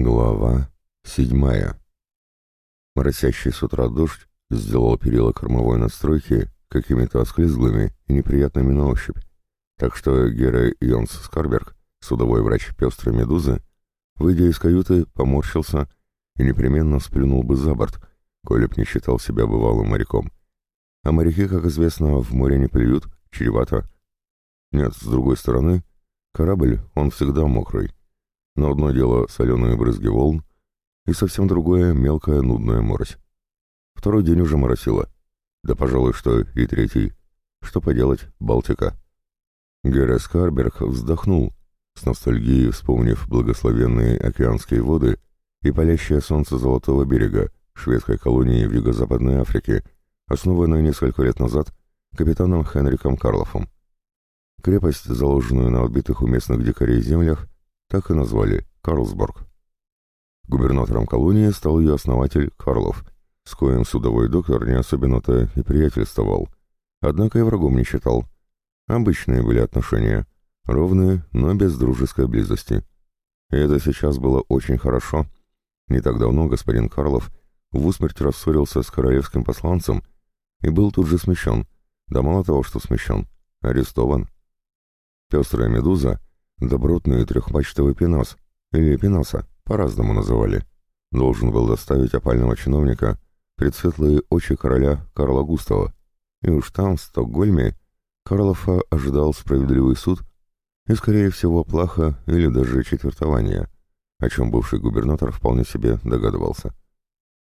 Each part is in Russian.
Глава седьмая. Моросящий с утра дождь сделал перила кормовой надстройки какими-то осклизглыми и неприятными на ощупь, так что Гера Йонс Скарберг, судовой врач пестрой медузы, выйдя из каюты, поморщился и непременно сплюнул бы за борт, коли б не считал себя бывалым моряком. А моряки, как известно, в море не плюют, чревато. Нет, с другой стороны, корабль, он всегда мокрый, но одно дело соленые брызги волн, и совсем другое — мелкая нудная морось. Второй день уже моросило. Да, пожалуй, что и третий. Что поделать, Балтика. Герес Карберг вздохнул, с ностальгией вспомнив благословенные океанские воды и палящее солнце Золотого берега, шведской колонии в Юго-Западной Африке, основанной несколько лет назад капитаном Хенриком Карлофом. Крепость, заложенную на отбитых у местных дикарей землях, так и назвали Карлсборг. Губернатором колонии стал ее основатель Карлов, с коим судовой доктор не особенно-то и приятельствовал, однако и врагом не считал. Обычные были отношения, ровные, но без дружеской близости. И это сейчас было очень хорошо. Не так давно господин Карлов в усмерть рассорился с королевским посланцем и был тут же смещен, да мало того, что смещен, арестован. Пестрая медуза — Добротный трехмачтовый пенос, или пеноса, по-разному называли, должен был доставить опального чиновника пред светлые очи короля Карла Густава, и уж там, в Стокгольме, Карлофа ожидал справедливый суд и, скорее всего, плаха или даже четвертование, о чем бывший губернатор вполне себе догадывался.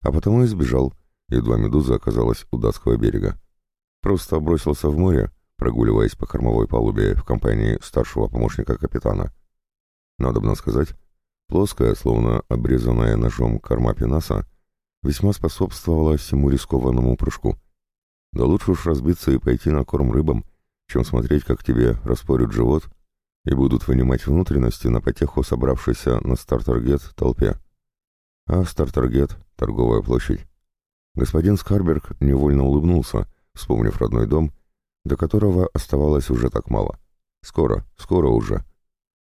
А потому и сбежал, едва медуза оказалась у датского берега. Просто бросился в море, прогуливаясь по кормовой палубе в компании старшего помощника капитана. Надобно сказать, плоская, словно обрезанная ножом корма пенаса, весьма способствовала всему рискованному прыжку. Да лучше уж разбиться и пойти на корм рыбам, чем смотреть, как тебе распорют живот и будут вынимать внутренности на потеху собравшейся на стартергет толпе. А стартергет — торговая площадь. Господин Скарберг невольно улыбнулся, вспомнив родной дом до которого оставалось уже так мало. Скоро, скоро уже.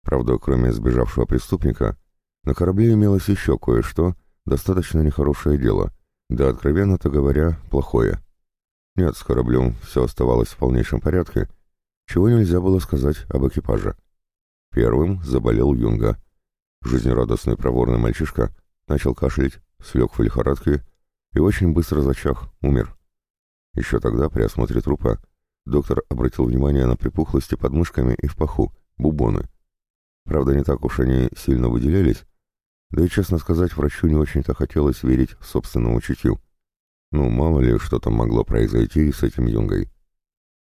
Правда, кроме сбежавшего преступника, на корабле имелось еще кое-что, достаточно нехорошее дело, да, откровенно-то говоря, плохое. Нет, с кораблем все оставалось в полнейшем порядке, чего нельзя было сказать об экипаже. Первым заболел Юнга. Жизнерадостный проворный мальчишка начал кашлять, слег в лихорадке и очень быстро зачах, умер. Еще тогда, при осмотре трупа, Доктор обратил внимание на припухлости под мышками и в паху, бубоны. Правда, не так уж они сильно выделялись, да и, честно сказать, врачу не очень-то хотелось верить собственному чутью. Ну, мало ли, что там могло произойти с этим юнгой.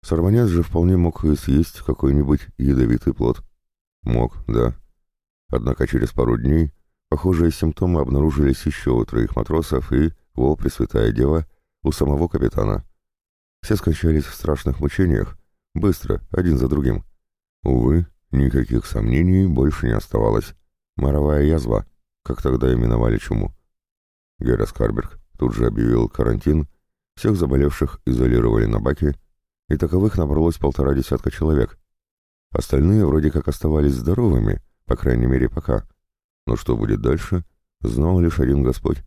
Сорванец же вполне мог и съесть какой-нибудь ядовитый плод. Мог, да. Однако через пару дней похожие симптомы обнаружились еще у троих матросов и, о, Пресвятая Дева, у самого капитана. Все скончались в страшных мучениях, быстро, один за другим. Увы, никаких сомнений больше не оставалось. Моровая язва, как тогда именовали чуму. Гера Скарберг тут же объявил карантин, всех заболевших изолировали на баке, и таковых набралось полтора десятка человек. Остальные вроде как оставались здоровыми, по крайней мере пока. Но что будет дальше, знал лишь один Господь.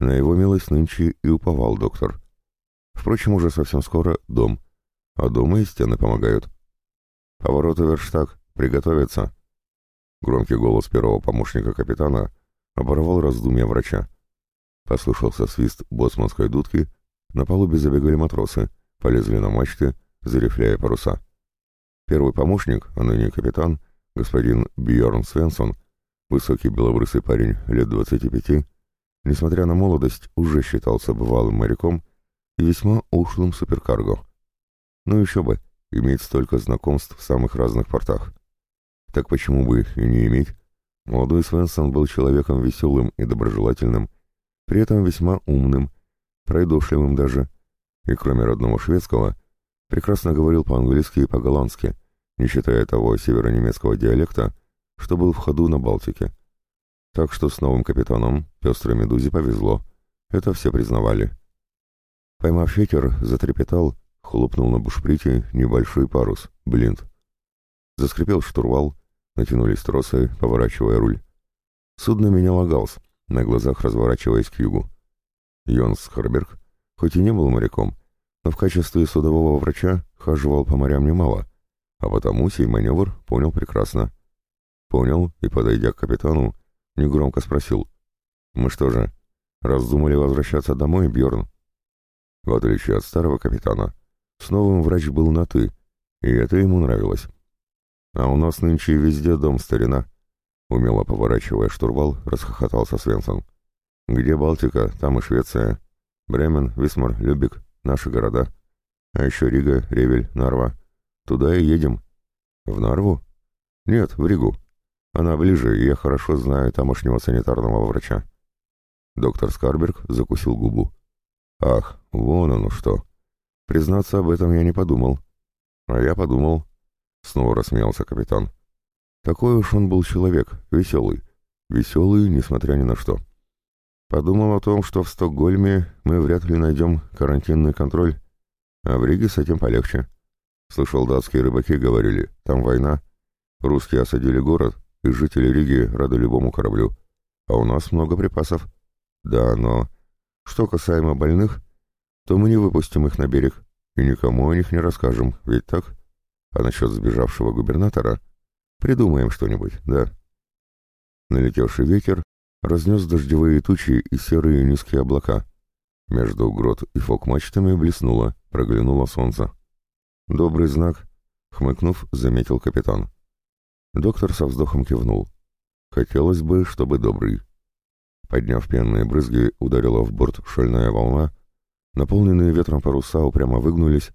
На его милость нынче и уповал доктор. Впрочем, уже совсем скоро дом, а дома и стены помогают. «Повороты верштаг, приготовиться!» Громкий голос первого помощника капитана оборвал раздумья врача. Послышался свист боцманской дудки, на палубе забегали матросы, полезли на мачты, зарифляя паруса. Первый помощник, а ныне капитан, господин Бьорн Свенсон, высокий белобрысый парень лет двадцати пяти, несмотря на молодость, уже считался бывалым моряком весьма ушлым суперкарго. Ну еще бы, иметь столько знакомств в самых разных портах. Так почему бы и не иметь? Молодой Свенсон был человеком веселым и доброжелательным, при этом весьма умным, пройдошливым даже, и кроме родного шведского, прекрасно говорил по-английски и по-голландски, не считая того северонемецкого диалекта, что был в ходу на Балтике. Так что с новым капитаном пестрой медузе повезло, это все признавали. Поймав ветер, затрепетал, хлопнул на бушприте небольшой парус, блинт. Заскрипел штурвал, натянулись тросы, поворачивая руль. Судно меняло галс, на глазах разворачиваясь к югу. Йонс Харберг, хоть и не был моряком, но в качестве судового врача хаживал по морям немало, а потому сей маневр понял прекрасно. Понял и, подойдя к капитану, негромко спросил. «Мы что же, раздумали возвращаться домой, Бьорн? В отличие от старого капитана, с новым врач был на «ты», и это ему нравилось. «А у нас нынче везде дом старина», — умело поворачивая штурвал, расхохотался Свенсон. «Где Балтика, там и Швеция. Бремен, Висмар, Любик, наши города. А еще Рига, Ревель, Нарва. Туда и едем». «В Нарву?» «Нет, в Ригу. Она ближе, и я хорошо знаю тамошнего санитарного врача». Доктор Скарберг закусил губу. «Ах, вон оно что! Признаться, об этом я не подумал». «А я подумал», — снова рассмеялся капитан. «Такой уж он был человек, веселый. Веселый, несмотря ни на что. Подумал о том, что в Стокгольме мы вряд ли найдем карантинный контроль, а в Риге с этим полегче. Слышал, датские рыбаки говорили, там война. Русские осадили город, и жители Риги рады любому кораблю. А у нас много припасов. Да, но... Что касаемо больных, то мы не выпустим их на берег и никому о них не расскажем, ведь так? А насчет сбежавшего губернатора? Придумаем что-нибудь, да. Налетевший ветер разнес дождевые тучи и серые низкие облака. Между грот и фок-мачтами блеснуло, проглянуло солнце. «Добрый знак», — хмыкнув, заметил капитан. Доктор со вздохом кивнул. «Хотелось бы, чтобы добрый». Подняв пенные брызги, ударила в борт шальная волна, наполненные ветром паруса упрямо выгнулись,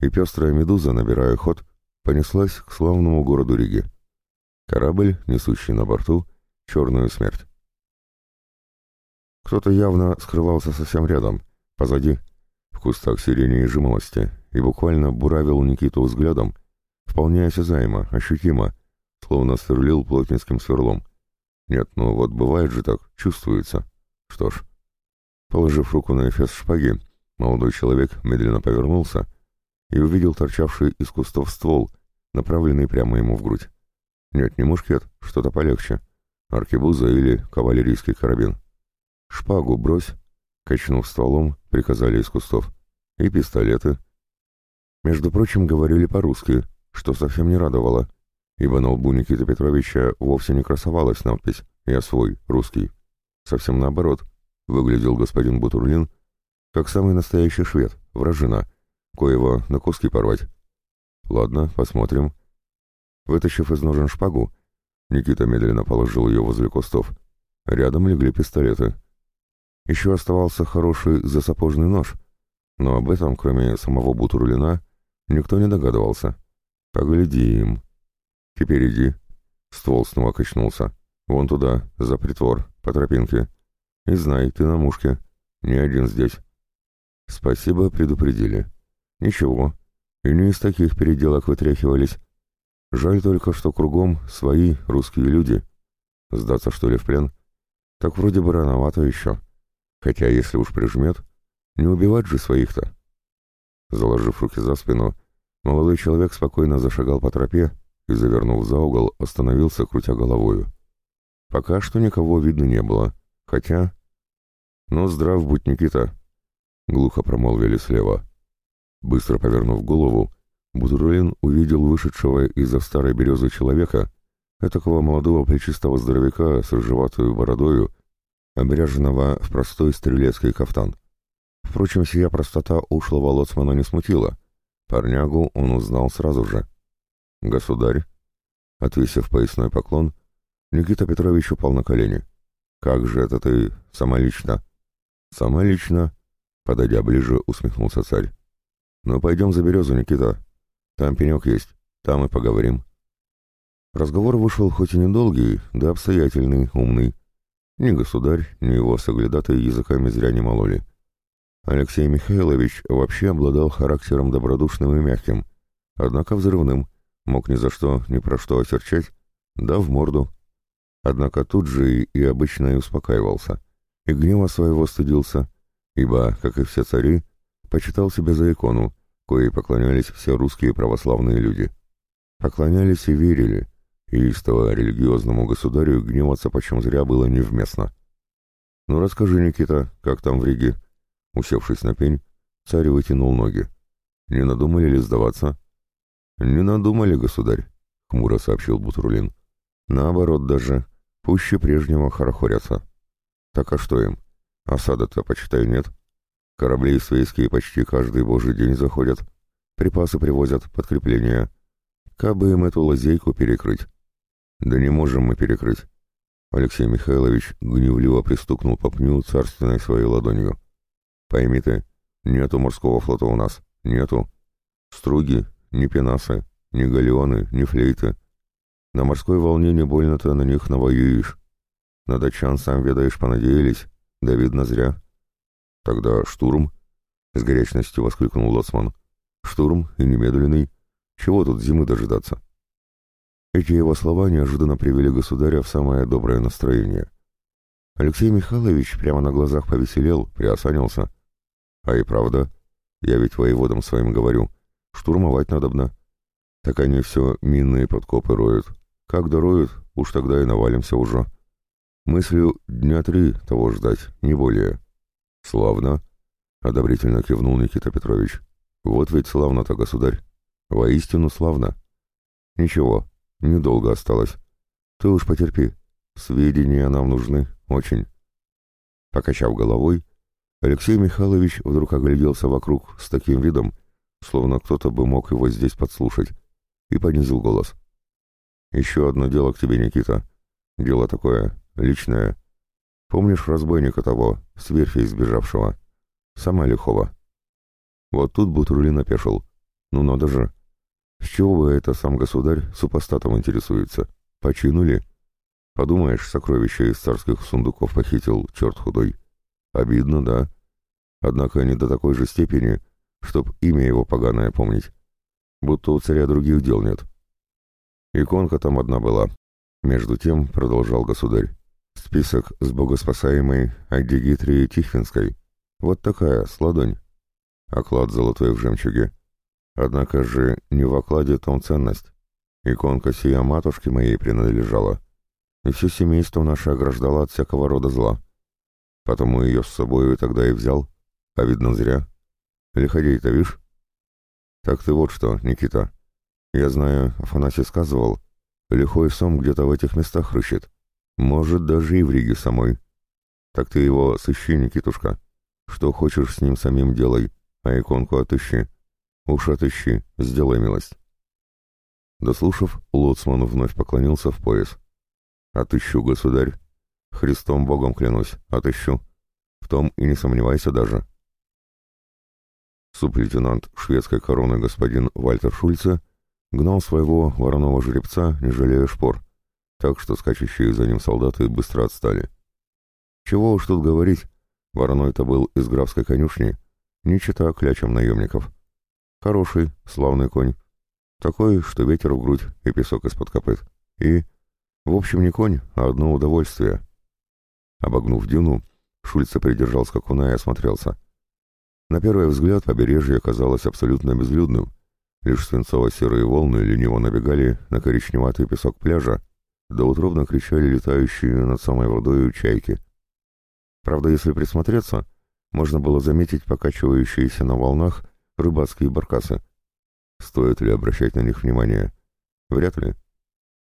и пестрая медуза, набирая ход, понеслась к славному городу Риге. Корабль, несущий на борту, черную смерть. Кто-то явно скрывался совсем рядом, позади, в кустах сирени и жимолости, и буквально буравил Никиту взглядом, вполне осязаемо, ощутимо, словно сверлил плотницким сверлом. Нет, ну вот бывает же так, чувствуется. Что ж. Положив руку на эфес шпаги, молодой человек медленно повернулся и увидел торчавший из кустов ствол, направленный прямо ему в грудь. Нет, не мушкет, что-то полегче. Аркебуза или кавалерийский карабин. «Шпагу брось!» — качнув стволом, приказали из кустов. «И пистолеты». Между прочим, говорили по-русски, что совсем не радовало — ибо на лбу Никиты Петровича вовсе не красовалась надпись «Я свой, русский». Совсем наоборот, выглядел господин Бутурлин как самый настоящий швед, вражина, коего на куски порвать. Ладно, посмотрим. Вытащив из ножен шпагу, Никита медленно положил ее возле кустов. Рядом легли пистолеты. Еще оставался хороший засапожный нож, но об этом, кроме самого Бутурлина, никто не догадывался. Поглядим. «Теперь иди». Ствол снова качнулся. «Вон туда, за притвор, по тропинке. И знай, ты на мушке. Не один здесь». «Спасибо, предупредили». «Ничего. И не из таких переделок вытряхивались. Жаль только, что кругом свои русские люди. Сдаться, что ли, в плен? Так вроде бы рановато еще. Хотя, если уж прижмет, не убивать же своих-то». Заложив руки за спину, молодой человек спокойно зашагал по тропе, и, завернув за угол, остановился, крутя головою. Пока что никого видно не было, хотя... «Ну, здрав будь, Никита!» — глухо промолвили слева. Быстро повернув голову, Бутурлин увидел вышедшего из-за старой березы человека, этакого молодого плечистого здоровяка с рыжеватую бородою, обряженного в простой стрелецкий кафтан. Впрочем, сия простота ушлого лоцмана не смутила. Парнягу он узнал сразу же. «Государь!» Отвесив поясной поклон, Никита Петрович упал на колени. «Как же это ты сама лично?» «Сама лично?» Подойдя ближе, усмехнулся царь. «Ну, пойдем за березу, Никита. Там пенек есть, там и поговорим». Разговор вышел хоть и недолгий, да обстоятельный, умный. Ни государь, ни его соглядатые языками зря не мололи. Алексей Михайлович вообще обладал характером добродушным и мягким, однако взрывным — мог ни за что, ни про что осерчать, да в морду. Однако тут же и, обычно и успокаивался, и гнева своего стыдился, ибо, как и все цари, почитал себя за икону, коей поклонялись все русские православные люди. Поклонялись и верили, и истово религиозному государю гневаться почем зря было невместно. «Ну расскажи, Никита, как там в Риге?» Усевшись на пень, царь вытянул ноги. «Не надумали ли сдаваться?» «Не надумали, государь», — хмуро сообщил Бутурлин. «Наоборот даже, пуще прежнего хорохорятся». «Так а что им? Осада-то, почитай, нет. Корабли свейские почти каждый божий день заходят, припасы привозят, подкрепления. Кабы им эту лазейку перекрыть». «Да не можем мы перекрыть». Алексей Михайлович гневливо пристукнул по пню царственной своей ладонью. «Пойми ты, нету морского флота у нас, нету. Струги, ни пенасы, ни галеоны, ни флейты. На морской волне не больно-то на них навоюешь. На датчан, сам ведаешь, понадеялись, да видно зря. Тогда штурм, — с горячностью воскликнул Лоцман. Штурм и немедленный. Чего тут зимы дожидаться? Эти его слова неожиданно привели государя в самое доброе настроение. Алексей Михайлович прямо на глазах повеселел, приосанился. А и правда, я ведь воеводам своим говорю — Штурмовать надобно. Так они все минные подкопы роют. Как дороют, уж тогда и навалимся уже. Мыслю дня три того ждать, не более. Славно, — одобрительно кивнул Никита Петрович. Вот ведь славно-то, государь. Воистину славно. Ничего, недолго осталось. Ты уж потерпи. Сведения нам нужны, очень. Покачав головой, Алексей Михайлович вдруг огляделся вокруг с таким видом, словно кто-то бы мог его здесь подслушать, и понизил голос. «Еще одно дело к тебе, Никита. Дело такое, личное. Помнишь разбойника того, с верфи избежавшего? Сама Лихова?» Вот тут Бутурлин опешил. «Ну надо же! С чего бы это сам государь супостатом интересуется? Починули? Подумаешь, сокровища из царских сундуков похитил, черт худой. Обидно, да? Однако не до такой же степени, чтоб имя его поганое помнить. Будто у царя других дел нет. Иконка там одна была. Между тем, продолжал государь, список с богоспасаемой Адигитрии Тихвинской. Вот такая, с ладонь. Оклад золотой в жемчуге. Однако же не в окладе том ценность. Иконка сия матушки моей принадлежала. И все семейство наше ограждало от всякого рода зла. Потому ее с собою тогда и взял. А видно зря. Лиходей-то, видишь? Так ты вот что, Никита. Я знаю, Афанасий сказывал, лихой сом где-то в этих местах рыщет. Может, даже и в Риге самой. Так ты его сыщи, Никитушка. Что хочешь с ним самим делай, а иконку отыщи. Уж отыщи, сделай милость. Дослушав, Лоцман вновь поклонился в пояс. «Отыщу, государь. Христом Богом клянусь, отыщу. В том и не сомневайся даже. Сублейтенант шведской короны господин Вальтер Шульце гнал своего вороного жеребца, не жалея шпор, так что скачущие за ним солдаты быстро отстали. Чего уж тут говорить, вороной-то был из графской конюшни, не чита клячем наемников. Хороший, славный конь, такой, что ветер в грудь и песок из-под копыт. И, в общем, не конь, а одно удовольствие. Обогнув дюну, Шульце придержал скакуна и осмотрелся. На первый взгляд побережье казалось абсолютно безлюдным. Лишь свинцово-серые волны лениво набегали на коричневатый песок пляжа, да утробно кричали летающие над самой водой чайки. Правда, если присмотреться, можно было заметить покачивающиеся на волнах рыбацкие баркасы. Стоит ли обращать на них внимание? Вряд ли.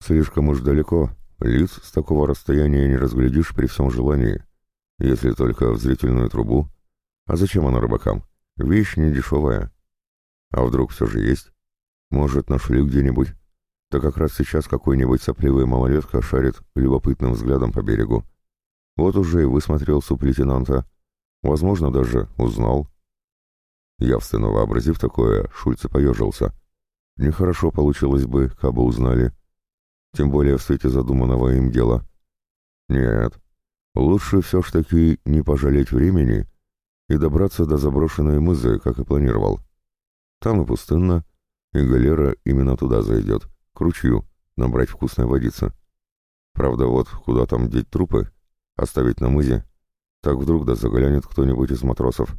Слишком уж далеко, лиц с такого расстояния не разглядишь при всем желании, если только в зрительную трубу а зачем она рыбакам? Вещь не дешевая. А вдруг все же есть? Может, нашли где-нибудь? Да как раз сейчас какой-нибудь сопливый малолетка шарит любопытным взглядом по берегу. Вот уже и высмотрел суп-лейтенанта. Возможно, даже узнал. Явственно вообразив такое, Шульце поежился. Нехорошо получилось бы, кабы узнали. Тем более в свете задуманного им дела. Нет, лучше все ж таки не пожалеть времени и добраться до заброшенной мызы, как и планировал. Там и пустынно, и галера именно туда зайдет, к ручью, набрать вкусной водицы. Правда, вот куда там деть трупы, оставить на мызе, так вдруг да заглянет кто-нибудь из матросов.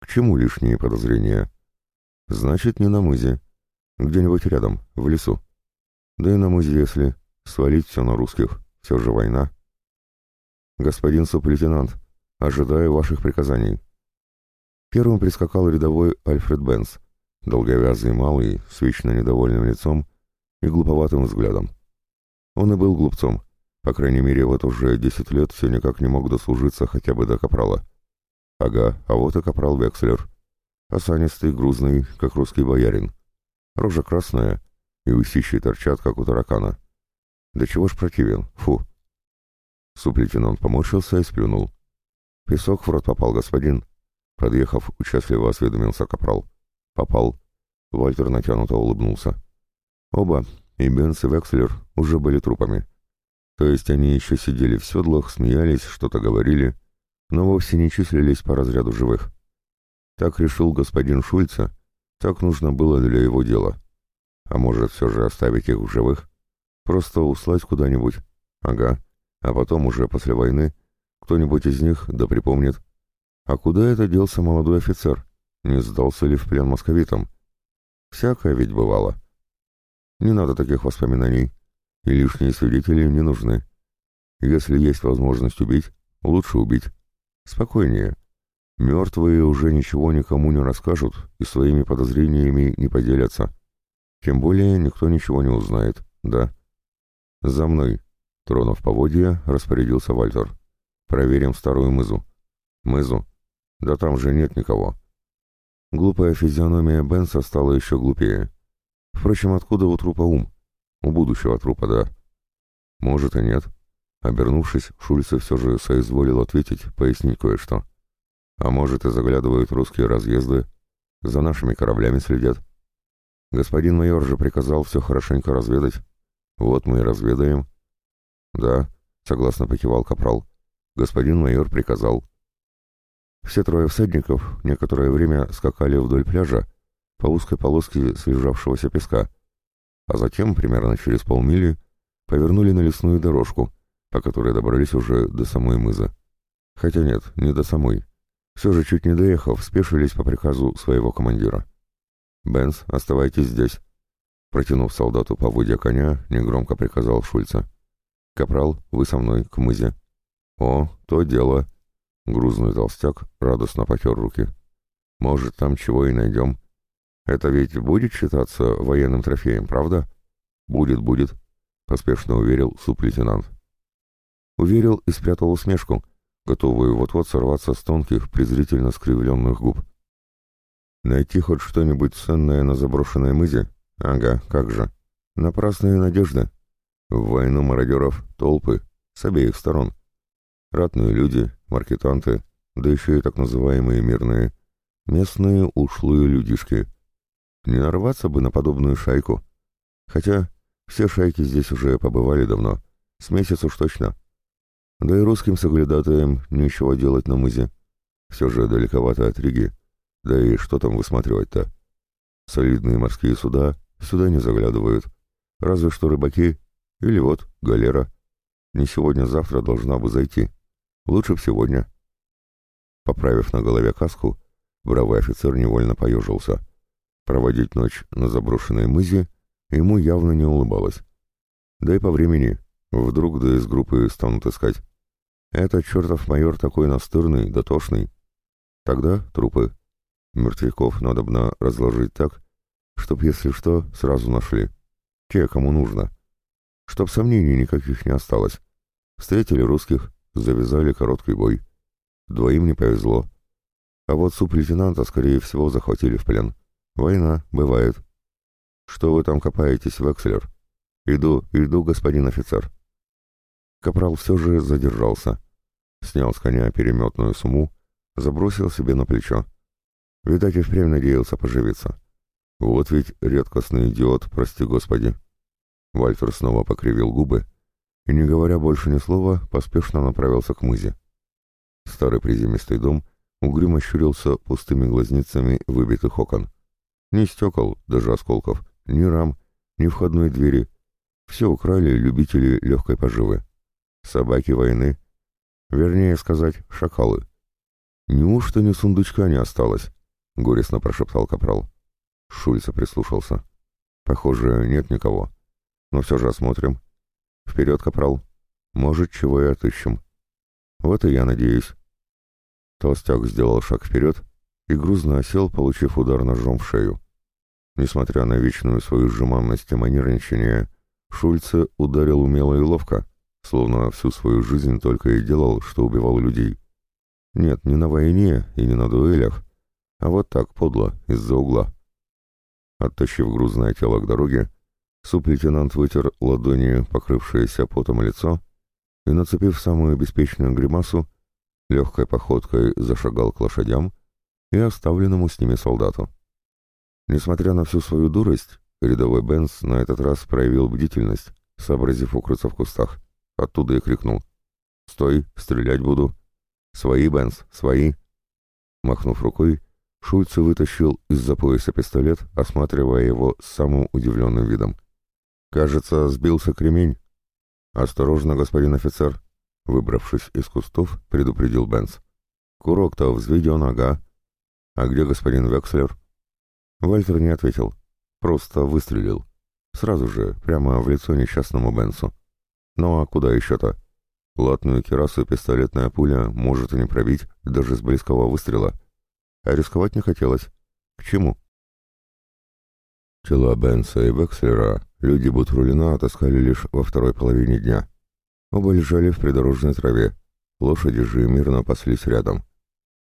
К чему лишние подозрения? Значит, не на мызе, где-нибудь рядом, в лесу. Да и на мызе, если, свалить все на русских, все же война. Господин суплейтенант, ожидаю ваших приказаний. Первым прискакал рядовой Альфред Бенс, долговязый малый, с вечно недовольным лицом и глуповатым взглядом. Он и был глупцом, по крайней мере, вот уже десять лет все никак не мог дослужиться хотя бы до капрала. Ага, а вот и капрал Векслер. Осанистый, грузный, как русский боярин. Рожа красная, и усищи торчат, как у таракана. Да чего ж противен, фу. Суплейтенант поморщился и сплюнул. Песок в рот попал, господин. Подъехав, участливо осведомился капрал. Попал. Вальтер натянуто улыбнулся. Оба, и Бенс, и Векслер, уже были трупами. То есть они еще сидели в седлах, смеялись, что-то говорили, но вовсе не числились по разряду живых. Так решил господин Шульца, так нужно было для его дела. А может, все же оставить их в живых? Просто услать куда-нибудь? Ага. А потом уже после войны кто-нибудь из них да припомнит. А куда это делся молодой офицер? Не сдался ли в плен московитам? Всякое ведь бывало. Не надо таких воспоминаний, и лишние свидетели не нужны. Если есть возможность убить, лучше убить. Спокойнее. Мертвые уже ничего никому не расскажут и своими подозрениями не поделятся. Тем более никто ничего не узнает, да. «За мной!» — тронув поводья, распорядился Вальтер. «Проверим старую мызу». «Мызу? Да там же нет никого». Глупая физиономия Бенса стала еще глупее. Впрочем, откуда у трупа ум? У будущего трупа, да. Может и нет. Обернувшись, Шульцев все же соизволил ответить, пояснить кое-что. А может и заглядывают русские разъезды, за нашими кораблями следят. Господин майор же приказал все хорошенько разведать. Вот мы и разведаем. Да, согласно покивал капрал. Господин майор приказал. Все трое всадников некоторое время скакали вдоль пляжа, по узкой полоске свежавшегося песка, а затем, примерно через полмили, повернули на лесную дорожку, по которой добрались уже до самой мызы. Хотя нет, не до самой. Все же, чуть не доехав, спешились по приказу своего командира. «Бенс, оставайтесь здесь», — протянув солдату поводья коня, негромко приказал Шульца. «Капрал, вы со мной, к мызе». «О, то дело», — грузный толстяк радостно потер руки. «Может, там чего и найдем. Это ведь будет считаться военным трофеем, правда? Будет, будет, поспешно уверил суп-лейтенант. Уверил и спрятал усмешку, готовую вот-вот сорваться с тонких, презрительно скривленных губ. Найти хоть что-нибудь ценное на заброшенной мызе? Ага, как же. Напрасные надежды. В войну мародеров толпы, с обеих сторон. Ратные люди, маркетанты, да еще и так называемые мирные. Местные ушлые людишки — не нарваться бы на подобную шайку. Хотя все шайки здесь уже побывали давно, с месяц уж точно. Да и русским соглядатаем нечего делать на мызе. Все же далековато от Риги. Да и что там высматривать-то? Солидные морские суда сюда не заглядывают. Разве что рыбаки или вот галера. Не сегодня-завтра должна бы зайти. Лучше б сегодня. Поправив на голове каску, бравый офицер невольно поежился — Проводить ночь на заброшенной мызе ему явно не улыбалось. Да и по времени, вдруг да из группы станут искать. Этот чертов майор такой настырный, дотошный. Тогда трупы. Мертвяков надобно разложить так, чтоб, если что, сразу нашли. Те, кому нужно. Чтоб сомнений никаких не осталось. Встретили русских, завязали короткий бой. Двоим не повезло. А вот суп-лейтенанта, скорее всего, захватили в плен. «Война, бывает». «Что вы там копаетесь, Векслер?» «Иду, иду, господин офицер». Капрал все же задержался. Снял с коня переметную сумму, забросил себе на плечо. Видать, и впрямь надеялся поживиться. Вот ведь редкостный идиот, прости господи. Вальтер снова покривил губы и, не говоря больше ни слова, поспешно направился к мызе. Старый приземистый дом угрюмо щурился пустыми глазницами выбитых окон. Ни стекол, даже осколков, ни рам, ни входной двери. Все украли любители легкой поживы. Собаки войны. Вернее сказать, шакалы. «Неужто ни сундучка не осталось?» — горестно прошептал капрал. Шульца прислушался. «Похоже, нет никого. Но все же осмотрим. Вперед, капрал. Может, чего и отыщем. Вот и я надеюсь. Толстяк сделал шаг вперед и грузно осел, получив удар ножом в шею. Несмотря на вечную свою сжиманность и манерничание, Шульце ударил умело и ловко, словно всю свою жизнь только и делал, что убивал людей. Нет, не на войне и не на дуэлях, а вот так подло, из-за угла. Оттащив грузное тело к дороге, суп-лейтенант вытер ладонью покрывшееся потом лицо и, нацепив самую беспечную гримасу, легкой походкой зашагал к лошадям и оставленному с ними солдату. Несмотря на всю свою дурость, рядовой Бенс на этот раз проявил бдительность, сообразив укрыться в кустах. Оттуда и крикнул. «Стой, стрелять буду!» «Свои, Бенс, свои!» Махнув рукой, Шульц вытащил из-за пояса пистолет, осматривая его с самым удивленным видом. «Кажется, сбился кремень». «Осторожно, господин офицер!» Выбравшись из кустов, предупредил Бенс. «Курок-то взведен, ага. А где господин Векслер?» Вальтер не ответил, просто выстрелил. Сразу же, прямо в лицо несчастному Бенсу. Ну а куда еще-то? Латную кирасу пистолетная пуля может и не пробить даже с близкого выстрела. А рисковать не хотелось. К чему? Тела Бенса и Векслера люди Бутрулина отыскали лишь во второй половине дня. Оба лежали в придорожной траве. Лошади же мирно паслись рядом.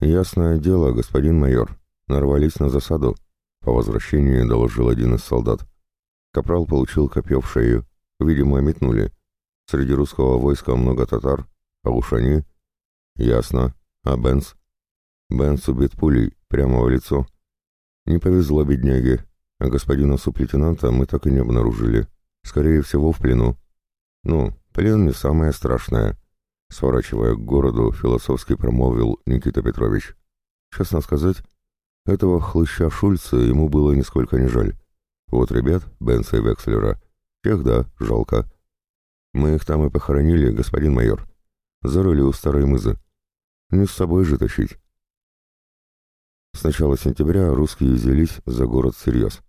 «Ясное дело, господин майор. Нарвались на засаду», — по возвращении доложил один из солдат. Капрал получил копье в шею. Видимо, метнули. Среди русского войска много татар. А уж они... Ясно. А Бенс? Бенс убит пулей, прямо в лицо. Не повезло бедняге. А господина сублейтенанта мы так и не обнаружили. Скорее всего, в плену. Ну, плен не самое страшное. Сворачивая к городу, философски промолвил Никита Петрович. Честно сказать, этого хлыща Шульца ему было нисколько не жаль. Вот ребят, Бенса и Векслера, тех да, жалко. Мы их там и похоронили, господин майор. Зарыли у старой мызы. Не с собой же тащить. С начала сентября русские взялись за город всерьез.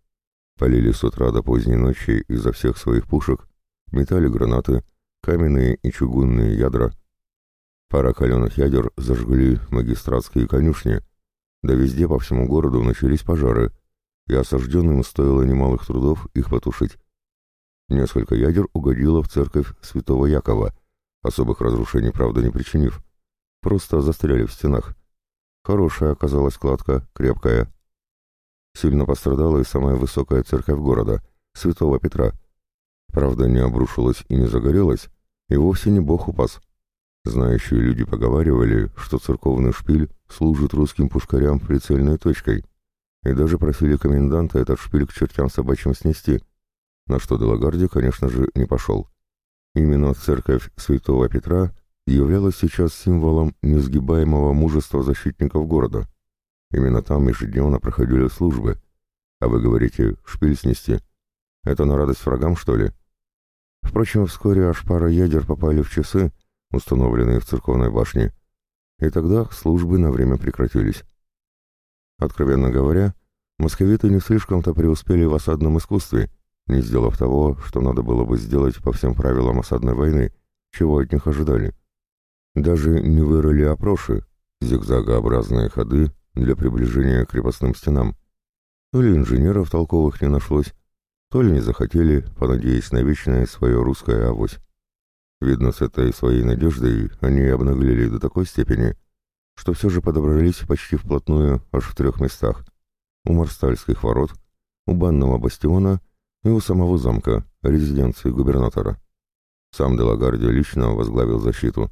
Полили с утра до поздней ночи изо всех своих пушек, метали гранаты, каменные и чугунные ядра. Пара каленых ядер зажгли магистратские конюшни, да везде по всему городу начались пожары, и осажденным стоило немалых трудов их потушить. Несколько ядер угодило в церковь святого Якова, особых разрушений, правда, не причинив. Просто застряли в стенах. Хорошая оказалась кладка, крепкая. Сильно пострадала и самая высокая церковь города, святого Петра. Правда, не обрушилась и не загорелась, и вовсе не бог упас. Знающие люди поговаривали, что церковный шпиль служит русским пушкарям прицельной точкой, и даже просили коменданта этот шпиль к чертям собачьим снести, на что Делагарди, конечно же, не пошел. Именно церковь святого Петра являлась сейчас символом несгибаемого мужества защитников города. Именно там ежедневно проходили службы. А вы говорите, шпиль снести? Это на радость врагам, что ли? Впрочем, вскоре аж пара ядер попали в часы, установленные в церковной башне, и тогда службы на время прекратились. Откровенно говоря, московиты не слишком-то преуспели в осадном искусстве, не сделав того, что надо было бы сделать по всем правилам осадной войны, чего от них ожидали. Даже не вырыли опроши, зигзагообразные ходы для приближения к крепостным стенам. То ли инженеров толковых не нашлось, то ли не захотели, понадеясь на вечное свое русское авось. Видно, с этой своей надеждой они обнаглели до такой степени, что все же подобрались почти вплотную аж в трех местах. У Марстальских ворот, у банного бастиона и у самого замка, резиденции губернатора. Сам Делагарди лично возглавил защиту,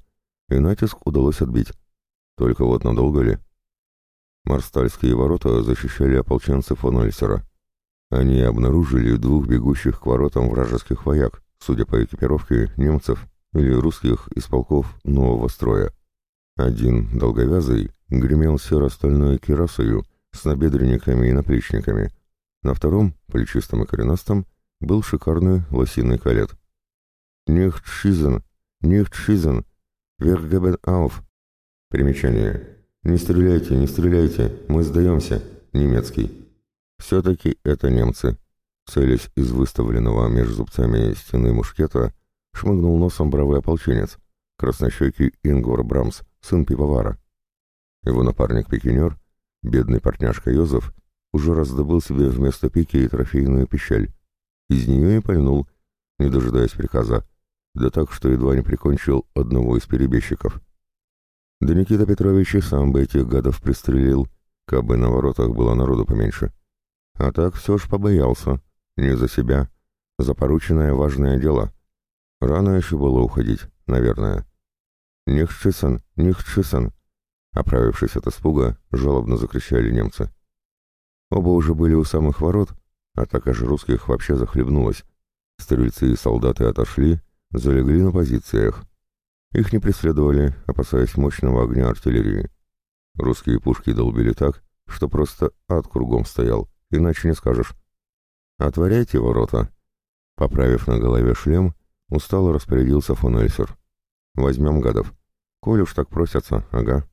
и натиск удалось отбить. Только вот надолго ли? Марстальские ворота защищали ополченцы фон Альсера. Они обнаружили двух бегущих к воротам вражеских вояк, судя по экипировке, немцев или русских из полков нового строя. Один, долговязый, гремел серо-стальной кирасою с набедренниками и наплечниками. На втором, плечистом и коренастом, был шикарный лосиный калет. «Нихт шизен! Нихт шизен! Вергебен ауф!» Примечание. «Не стреляйте, не стреляйте! Мы сдаемся!» Немецкий. Все-таки это немцы. Целясь из выставленного между зубцами стены мушкета, шмыгнул носом бравый ополченец, краснощекий Ингвар Брамс, сын пивовара. Его напарник-пикинер, бедный партняшка Йозеф, уже раздобыл себе вместо пики трофейную пищаль. Из нее и пальнул, не дожидаясь приказа, да так, что едва не прикончил одного из перебежчиков. Да Никита Петрович и сам бы этих гадов пристрелил, кабы на воротах было народу поменьше. А так все ж побоялся, не за себя, за порученное важное дело. Рано еще было уходить, наверное. «Нихчисан, Нихчисан!» Оправившись от испуга, жалобно закричали немцы. Оба уже были у самых ворот, атака же русских вообще захлебнулась. Стрельцы и солдаты отошли, залегли на позициях. Их не преследовали, опасаясь мощного огня артиллерии. Русские пушки долбили так, что просто ад кругом стоял, иначе не скажешь. «Отворяйте ворота!» Поправив на голове шлем, устало распорядился фон Эльсер. «Возьмем гадов. Коль уж так просятся, ага».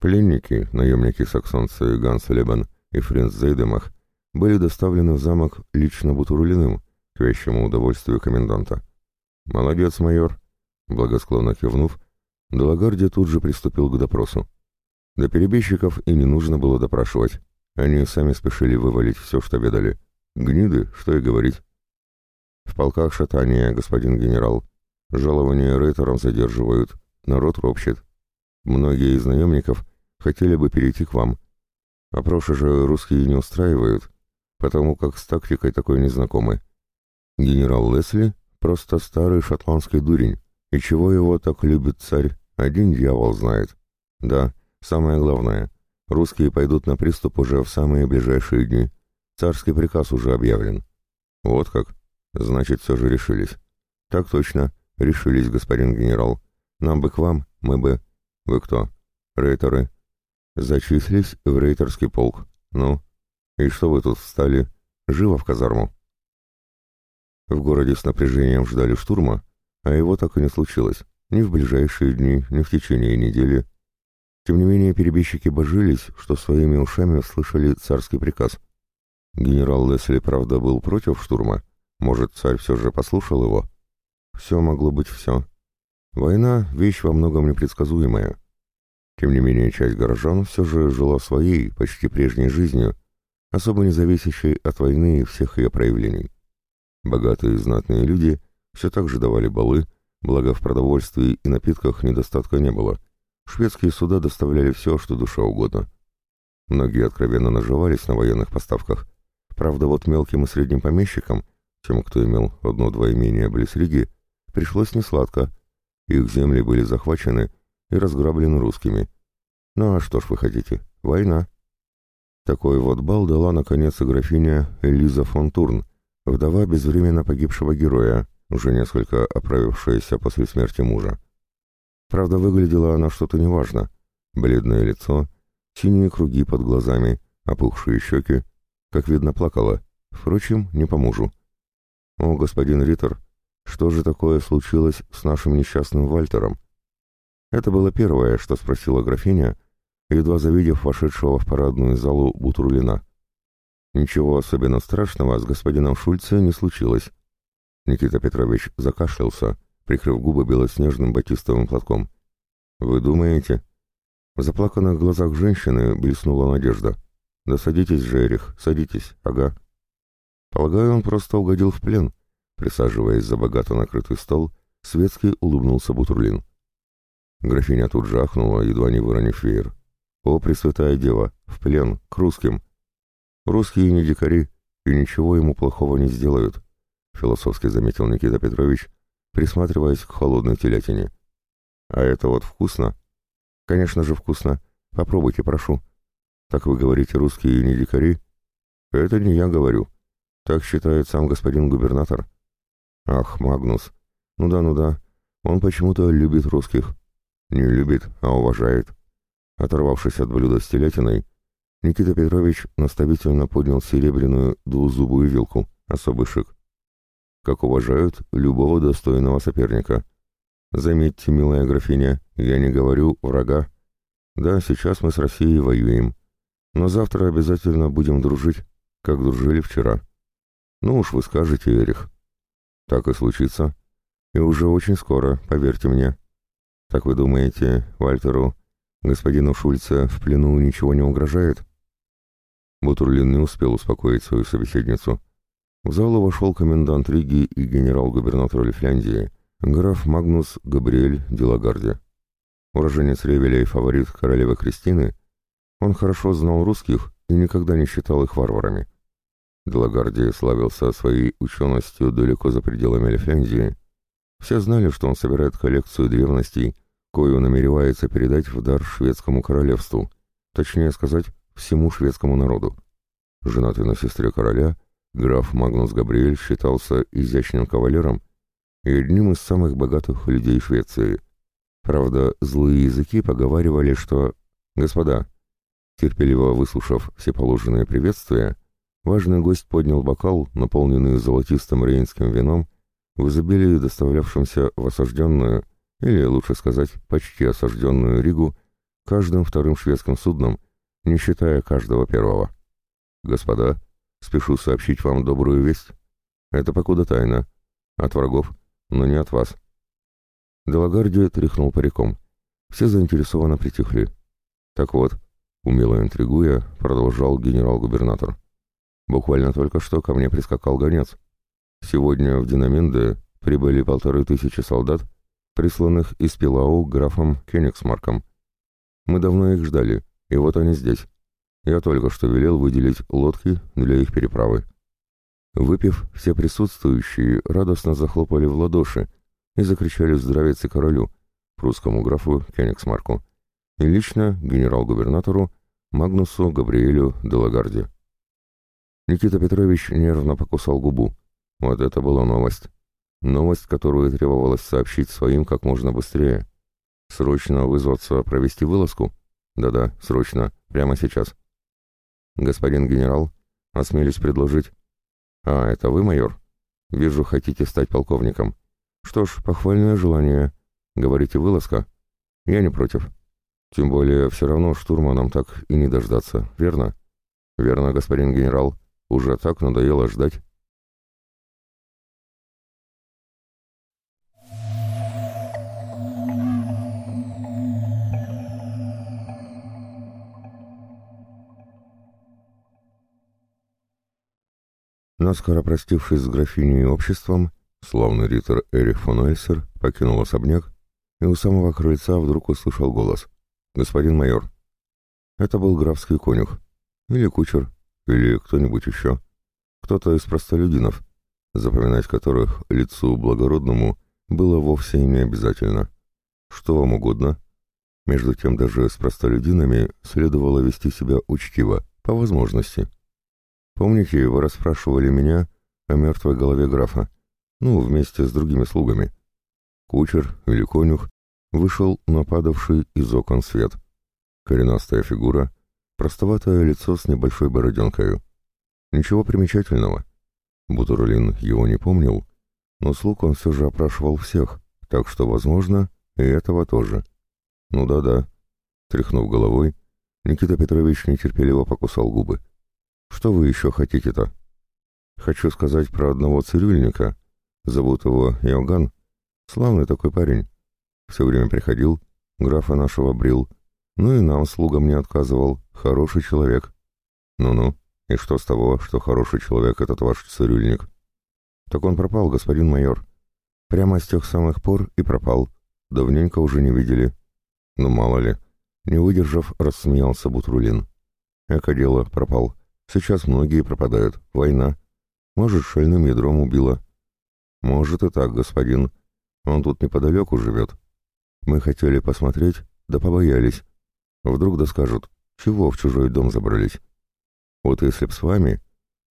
Пленники, наемники-саксонцы Ганс Лебан и Фринц Зейдемах, были доставлены в замок лично Бутурлиным, к вещему удовольствию коменданта. «Молодец, майор!» Благосклонно кивнув, Делагарди тут же приступил к допросу. До перебежчиков и не нужно было допрашивать. Они сами спешили вывалить все, что ведали. Гниды, что и говорить. В полках шатания, господин генерал. Жалование рейтерам задерживают. Народ ропщет. Многие из наемников хотели бы перейти к вам. А проши же русские не устраивают, потому как с тактикой такой незнакомы. Генерал Лесли — просто старый шотландский дурень, и чего его так любит царь, один дьявол знает. Да, самое главное, русские пойдут на приступ уже в самые ближайшие дни. Царский приказ уже объявлен. Вот как? Значит, все же решились. Так точно, решились, господин генерал. Нам бы к вам, мы бы... «Вы кто?» «Рейтеры». «Зачислись в рейтерский полк. Ну, и что вы тут встали? Живо в казарму». В городе с напряжением ждали штурма, а его так и не случилось. Ни в ближайшие дни, ни в течение недели. Тем не менее, перебежчики божились, что своими ушами слышали царский приказ. Генерал Лесли, правда, был против штурма. Может, царь все же послушал его? Все могло быть все. Война — вещь во многом непредсказуемая. Тем не менее, часть горожан все же жила своей, почти прежней жизнью, особо не зависящей от войны и всех ее проявлений. Богатые знатные люди все так же давали балы, благо в продовольствии и напитках недостатка не было. Шведские суда доставляли все, что душа угодно. Многие откровенно наживались на военных поставках. Правда, вот мелким и средним помещикам, тем, кто имел одно-два имения близ Риги, пришлось несладко — их земли были захвачены и разграблены русскими. Ну а что ж вы хотите? Война. Такой вот бал дала, наконец, и графиня Элиза фон Турн, вдова безвременно погибшего героя, уже несколько оправившаяся после смерти мужа. Правда, выглядела она что-то неважно. Бледное лицо, синие круги под глазами, опухшие щеки. Как видно, плакала. Впрочем, не по мужу. «О, господин Риттер, что же такое случилось с нашим несчастным Вальтером? Это было первое, что спросила графиня, едва завидев вошедшего в парадную залу Бутурлина. Ничего особенно страшного с господином Шульце не случилось. Никита Петрович закашлялся, прикрыв губы белоснежным батистовым платком. «Вы думаете?» В заплаканных глазах женщины блеснула надежда. «Да садитесь же, Эрих, садитесь, ага». Полагаю, он просто угодил в плен, Присаживаясь за богато накрытый стол, светский улыбнулся Бутурлин. Графиня тут же ахнула, едва не выронив веер. «О, Пресвятая Дева, в плен, к русским!» «Русские не дикари, и ничего ему плохого не сделают», — философски заметил Никита Петрович, присматриваясь к холодной телятине. «А это вот вкусно?» «Конечно же вкусно. Попробуйте, прошу». «Так вы говорите, русские не дикари?» «Это не я говорю. Так считает сам господин губернатор». Ах, Магнус. Ну да, ну да. Он почему-то любит русских. Не любит, а уважает. Оторвавшись от блюда с телятиной, Никита Петрович наставительно поднял серебряную двузубую вилку, особый шик. Как уважают любого достойного соперника. Заметьте, милая графиня, я не говорю врага. Да, сейчас мы с Россией воюем. Но завтра обязательно будем дружить, как дружили вчера. Ну уж вы скажете, Эрих. Так и случится. И уже очень скоро, поверьте мне. Так вы думаете, Вальтеру, господину Шульце, в плену ничего не угрожает? Бутурлин не успел успокоить свою собеседницу. В залу вошел комендант Риги и генерал-губернатор Лифляндии, граф Магнус Габриэль Делагарди. Уроженец Ревеля и фаворит королевы Кристины, он хорошо знал русских и никогда не считал их варварами. Делагарди славился своей ученостью далеко за пределами Лифляндии, все знали, что он собирает коллекцию древностей, кою намеревается передать в дар шведскому королевству, точнее сказать, всему шведскому народу. Женатый на сестре короля, граф Магнус Габриэль считался изящным кавалером и одним из самых богатых людей Швеции. Правда, злые языки поговаривали, что «Господа», терпеливо выслушав все положенные приветствия, важный гость поднял бокал, наполненный золотистым рейнским вином, в изобилии доставлявшемся в осажденную, или лучше сказать, почти осажденную Ригу, каждым вторым шведским судном, не считая каждого первого. Господа, спешу сообщить вам добрую весть. Это покуда тайна. От врагов, но не от вас. Делагарди тряхнул париком. Все заинтересованно притихли. Так вот, умело интригуя, продолжал генерал-губернатор. Буквально только что ко мне прискакал гонец. Сегодня в Динаминде прибыли полторы тысячи солдат, присланных из Пилау графом Кёнигсмарком. Мы давно их ждали, и вот они здесь. Я только что велел выделить лодки для их переправы. Выпив, все присутствующие радостно захлопали в ладоши и закричали здравицы королю, прусскому графу Кёнигсмарку, и лично генерал-губернатору Магнусу Габриэлю Делагарде. Никита Петрович нервно покусал губу. Вот это была новость. Новость, которую требовалось сообщить своим как можно быстрее. Срочно вызваться провести вылазку? Да-да, срочно, прямо сейчас. Господин генерал, осмелюсь предложить. А, это вы, майор? Вижу, хотите стать полковником. Что ж, похвальное желание. Говорите, вылазка? Я не против. Тем более, все равно штурма нам так и не дождаться, верно? Верно, господин генерал. Уже так надоело ждать. Наскоро простившись с графиней и обществом, славный ритор Эрих фон Эльсер покинул особняк и у самого крыльца вдруг услышал голос. «Господин майор». Это был графский конюх. Или кучер, или кто-нибудь еще. Кто-то из простолюдинов, запоминать которых лицу благородному было вовсе не обязательно. Что вам угодно. Между тем даже с простолюдинами следовало вести себя учтиво, по возможности. Помните, вы расспрашивали меня о мертвой голове графа? Ну, вместе с другими слугами. Кучер или конюх вышел нападавший из окон свет. Коренастая фигура, простоватое лицо с небольшой бороденкою. Ничего примечательного. Бутурлин его не помнил, но слуг он все же опрашивал всех, так что, возможно, и этого тоже. Ну да-да. Тряхнув головой, Никита Петрович нетерпеливо покусал губы. Что вы еще хотите-то? Хочу сказать про одного цирюльника. Зовут его Иоганн. Славный такой парень. Все время приходил, графа нашего брил. Ну и нам, слугам, не отказывал. Хороший человек. Ну-ну, и что с того, что хороший человек этот ваш цирюльник? Так он пропал, господин майор. Прямо с тех самых пор и пропал. Давненько уже не видели. Ну, мало ли. Не выдержав, рассмеялся Бутрулин. Эко дело, пропал. Сейчас многие пропадают. Война. Может, шальным ядром убила. Может и так, господин. Он тут неподалеку живет. Мы хотели посмотреть, да побоялись. Вдруг да скажут, чего в чужой дом забрались. Вот если б с вами...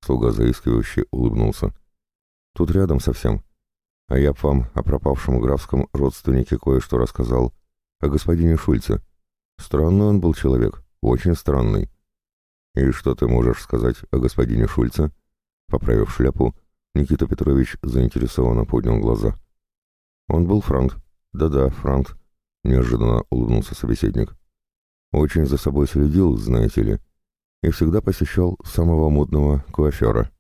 Слуга заискивающе улыбнулся. Тут рядом совсем. А я б вам о пропавшем графском родственнике кое-что рассказал. О господине Шульце. Странный он был человек, очень странный. «И что ты можешь сказать о господине Шульце?» Поправив шляпу, Никита Петрович заинтересованно поднял глаза. «Он был франт. Да-да, франт», — неожиданно улыбнулся собеседник. «Очень за собой следил, знаете ли, и всегда посещал самого модного куафера.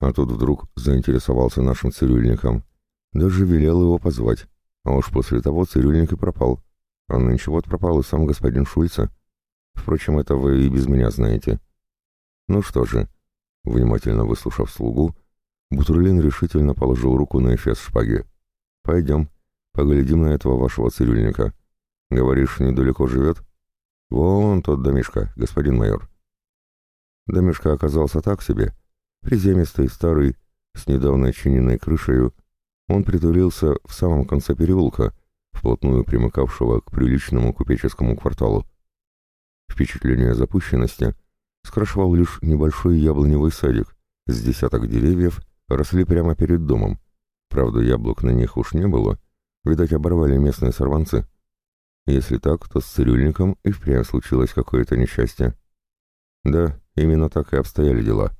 А тут вдруг заинтересовался нашим цирюльником. Даже велел его позвать. А уж после того цирюльник и пропал. А нынче вот пропал и сам господин Шульца. Впрочем, это вы и без меня знаете. Ну что же, внимательно выслушав слугу, Бутурлин решительно положил руку на эфес шпаги. «Пойдем, поглядим на этого вашего цирюльника. Говоришь, недалеко живет?» «Вон тот домишка, господин майор». Домишка оказался так себе, приземистый, старый, с недавно очиненной крышею. Он притулился в самом конце переулка, вплотную примыкавшего к приличному купеческому кварталу. Впечатление запущенности скрашивал лишь небольшой яблоневый садик с десяток деревьев, росли прямо перед домом. Правда, яблок на них уж не было, видать, оборвали местные сорванцы. Если так, то с цирюльником и впрямь случилось какое-то несчастье. Да, именно так и обстояли дела.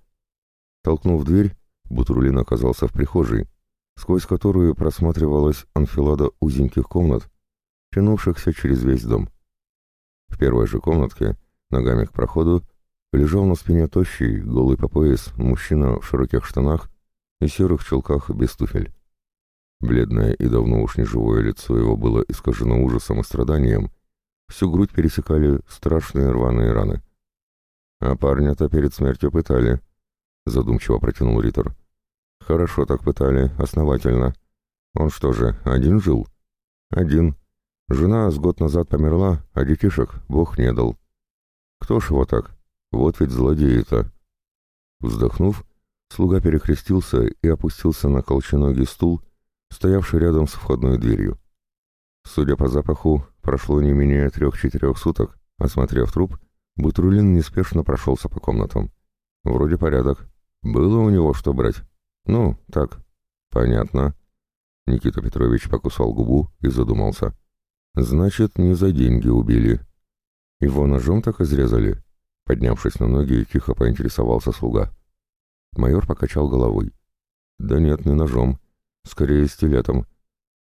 Толкнув дверь, Бутурлин оказался в прихожей, сквозь которую просматривалась анфилада узеньких комнат, тянувшихся через весь дом. В первой же комнатке, ногами к проходу, лежал на спине тощий, голый по пояс, мужчина в широких штанах и серых чулках без туфель. Бледное и давно уж неживое лицо его было искажено ужасом и страданием, всю грудь пересекали страшные рваные раны. «А парня-то перед смертью пытали», — задумчиво протянул Риттер. «Хорошо так пытали, основательно. Он что же, один жил?» «Один. Жена с год назад померла, а детишек Бог не дал. Кто ж его так? Вот ведь злодеи-то». Вздохнув, слуга перекрестился и опустился на колченогий стул, стоявший рядом с входной дверью. Судя по запаху, прошло не менее трех-четырех суток. Осмотрев труп, Бутрулин неспешно прошелся по комнатам. Вроде порядок. Было у него что брать. Ну, так. Понятно. Никита Петрович покусал губу и задумался. Значит, не за деньги убили. Его ножом так изрезали. Поднявшись на ноги, тихо поинтересовался слуга. Майор покачал головой. Да нет, не ножом. Скорее, стилетом.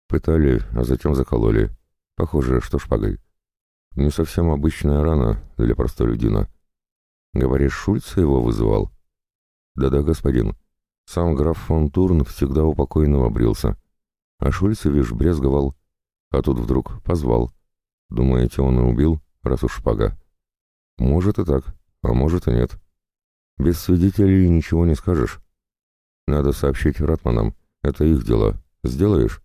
Пытали, а затем закололи. Похоже, что шпагой. Не совсем обычная рана для простолюдина. Говоришь, Шульц его вызывал? Да-да, господин. Сам граф фон Турн всегда у покойного брился. А Шульц, видишь, брезговал. А тут вдруг позвал. Думаете, он и убил, раз уж шпага? Может и так, а может и нет. Без свидетелей ничего не скажешь. Надо сообщить ратманам. Это их дело. Сделаешь?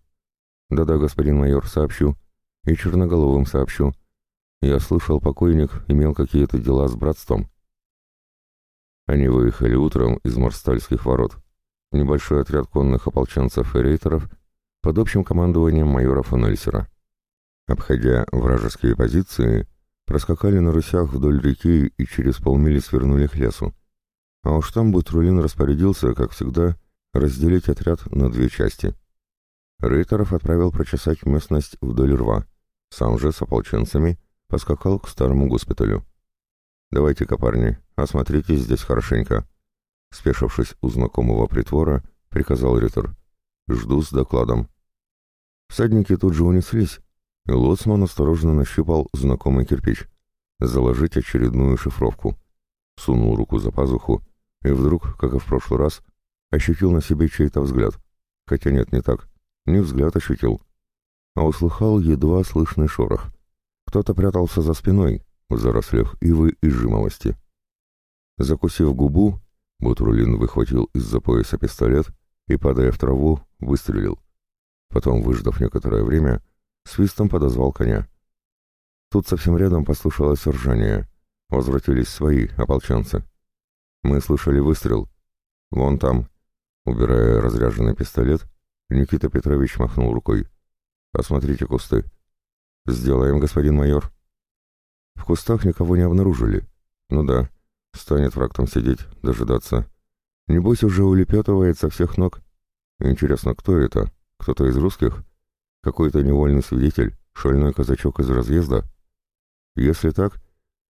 Да-да, господин майор, сообщу. И черноголовым сообщу. Я слышал, покойник имел какие-то дела с братством. Они выехали утром из Марстальских ворот. Небольшой отряд конных ополченцев и рейтеров под общим командованием майора фон Эльсера. Обходя вражеские позиции, проскакали на рысях вдоль реки и через полмили свернули к лесу. А уж там Бутрулин распорядился, как всегда, разделить отряд на две части. Рейтеров отправил прочесать местность вдоль рва, сам же с ополченцами поскакал к старому госпиталю. «Давайте-ка, парни, осмотритесь здесь хорошенько». Спешившись у знакомого притвора, приказал Риттер. «Жду с докладом». Всадники тут же унеслись, и Лоцман осторожно нащупал знакомый кирпич. Заложить очередную шифровку. Сунул руку за пазуху и вдруг, как и в прошлый раз, ощутил на себе чей-то взгляд. Хотя нет, не так. Не взгляд ощутил. А услыхал едва слышный шорох. Кто-то прятался за спиной, в зарослях ивы и жимолости. Закусив губу, Бутрулин выхватил из-за пояса пистолет и, падая в траву, выстрелил. Потом, выждав некоторое время, свистом подозвал коня. Тут совсем рядом послышалось ржание. Возвратились свои, ополченцы. Мы слышали выстрел. Вон там. Убирая разряженный пистолет, Никита Петрович махнул рукой. «Осмотрите кусты». «Сделаем, господин майор». В кустах никого не обнаружили. Ну да, станет враг там сидеть, дожидаться. Небось уже улепетывает со всех ног. Интересно, кто это? Кто-то из русских? Какой-то невольный свидетель? Шальной казачок из разъезда? Если так,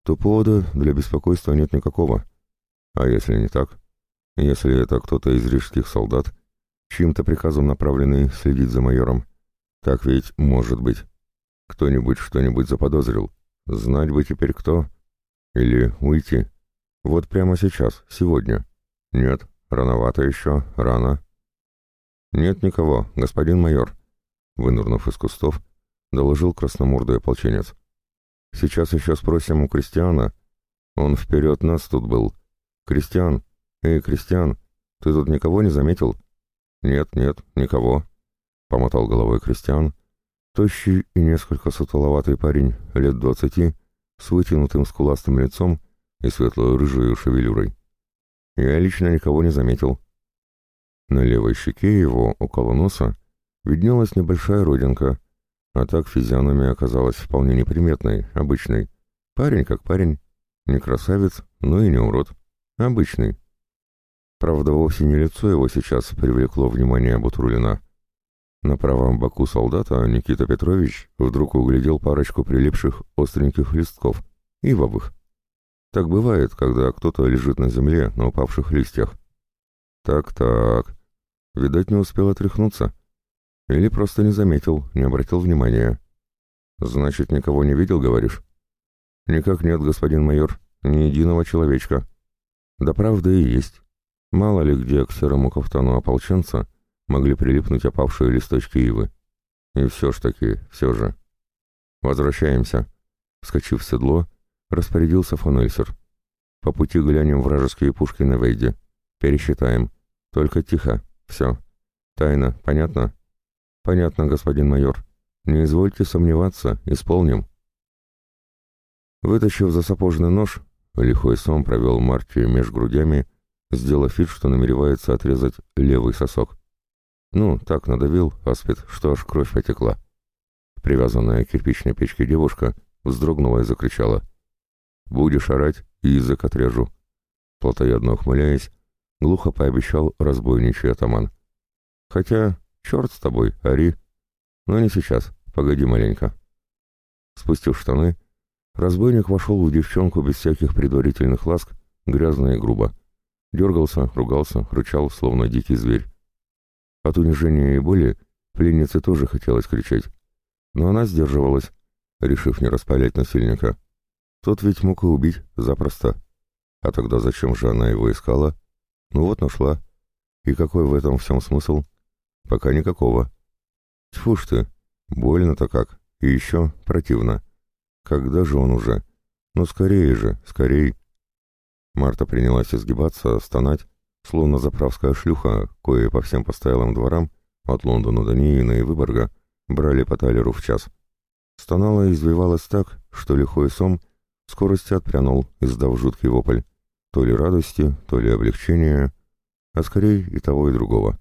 то повода для беспокойства нет никакого. А если не так? Если это кто-то из рижских солдат, чьим-то приказом направленный следить за майором, так ведь может быть. Кто-нибудь что-нибудь заподозрил. Знать бы теперь кто. Или уйти. Вот прямо сейчас, сегодня. Нет, рановато еще, рано». «Нет никого, господин майор», — вынырнув из кустов, доложил красномордый ополченец. «Сейчас еще спросим у Кристиана. Он вперед нас тут был. Кристиан, эй, Кристиан, ты тут никого не заметил?» «Нет, нет, никого», — помотал головой Кристиан. Тощий и несколько сутуловатый парень, лет двадцати, с вытянутым скуластым лицом и светло-рыжей шевелюрой. Я лично никого не заметил. На левой щеке его, около носа, виднелась небольшая родинка, а так физиономия оказалась вполне неприметной, обычной. Парень как парень, не красавец, но и не урод. Обычный. Правда, вовсе не лицо его сейчас привлекло внимание Бутурлина. На правом боку солдата Никита Петрович вдруг углядел парочку прилипших остреньких листков, ивовых. Так бывает, когда кто-то лежит на земле на упавших листьях. Так-так. Видать, не успел отряхнуться. Или просто не заметил, не обратил внимания. Значит, никого не видел, говоришь? Никак нет, господин майор, ни единого человечка. Да правда и есть. Мало ли где к серому кафтану ополченца могли прилипнуть опавшие листочки ивы. И все ж таки, все же. Возвращаемся. Вскочив в седло, распорядился фон. По пути глянем вражеские пушки на Вейде. Пересчитаем. Только тихо. Все. Тайна. Понятно? Понятно, господин майор. Не извольте сомневаться. Исполним. Вытащив засапожный нож, лихой сом провел Марти меж грудями, сделав вид, что намеревается отрезать левый сосок. Ну, так надавил аспид, что аж кровь потекла. Привязанная к кирпичной печке девушка вздрогнула и закричала — Будешь орать, и язык отрежу. Плотоядно ухмыляясь, глухо пообещал разбойничий атаман. Хотя, черт с тобой, ори. Но не сейчас, погоди маленько. Спустив штаны, разбойник вошел в девчонку без всяких предварительных ласк, грязно и грубо. Дергался, ругался, рычал, словно дикий зверь. От унижения и боли пленнице тоже хотелось кричать, но она сдерживалась, решив не распалять насильника. Тот ведь мог и убить запросто. А тогда зачем же она его искала? Ну вот нашла. И какой в этом всем смысл? Пока никакого. Тьфу ж ты, больно-то как. И еще противно. Когда же он уже? Ну скорее же, скорей. Марта принялась изгибаться, стонать, словно заправская шлюха, кое по всем постоялым дворам, от Лондона до Ниина и Выборга, брали по талеру в час. Стонала и извивалась так, что лихой сом — скорости отпрянул, издав жуткий вопль. То ли радости, то ли облегчения, а скорее и того, и другого.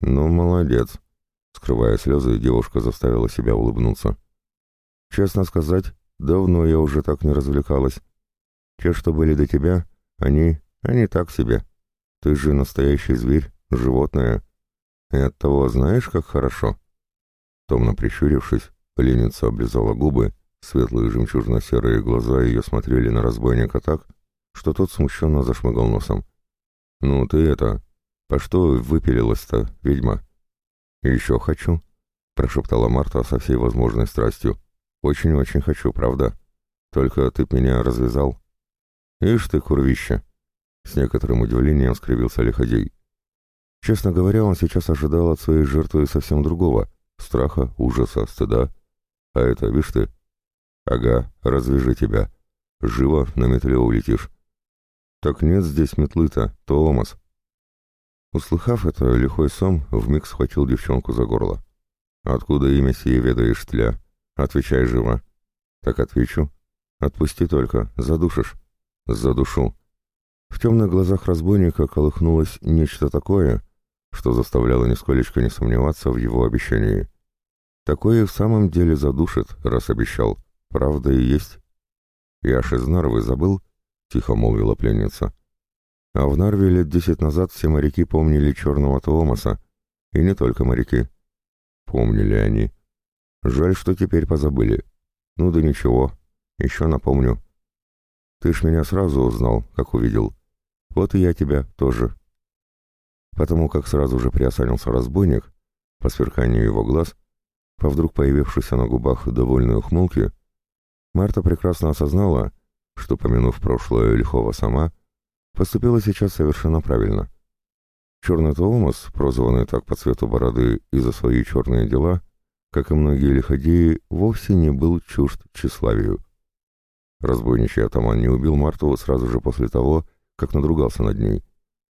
«Ну, молодец!» Скрывая слезы, девушка заставила себя улыбнуться. «Честно сказать, давно я уже так не развлекалась. Те, что были до тебя, они... они так себе. Ты же настоящий зверь, животное. И оттого знаешь, как хорошо?» Томно прищурившись, пленница облизала губы Светлые жемчужно-серые глаза ее смотрели на разбойника так, что тот смущенно зашмыгал носом. «Ну ты это... По что выпилилась-то, ведьма?» «Еще хочу», — прошептала Марта со всей возможной страстью. «Очень-очень хочу, правда? Только ты меня развязал». «Ишь ты, курвище!» С некоторым удивлением скривился Лиходей. Честно говоря, он сейчас ожидал от своей жертвы совсем другого — страха, ужаса, стыда. А это, видишь ты, «Ага, развяжи тебя. Живо на метле улетишь». «Так нет здесь метлы-то, Томас». Услыхав это, лихой сом вмиг схватил девчонку за горло. «Откуда имя сие ведаешь, тля? Отвечай живо». «Так отвечу. Отпусти только, задушишь». «Задушу». В темных глазах разбойника колыхнулось нечто такое, что заставляло нисколечко не сомневаться в его обещании. Такое в самом деле задушит, раз обещал. «Правда и есть». «Я ж из забыл?» — тихо молвила пленница. «А в Нарве лет десять назад все моряки помнили черного Туомаса. И не только моряки. Помнили они. Жаль, что теперь позабыли. Ну да ничего, еще напомню. Ты ж меня сразу узнал, как увидел. Вот и я тебя тоже». Потому как сразу же приосанился разбойник, по сверканию его глаз, по вдруг появившейся на губах довольной ухмылке, Марта прекрасно осознала, что, помянув прошлое Лихова сама, поступила сейчас совершенно правильно. Черный Томас, прозванный так по цвету бороды и за свои черные дела, как и многие лиходеи, вовсе не был чужд тщеславию. Разбойничий атаман не убил Марту сразу же после того, как надругался над ней,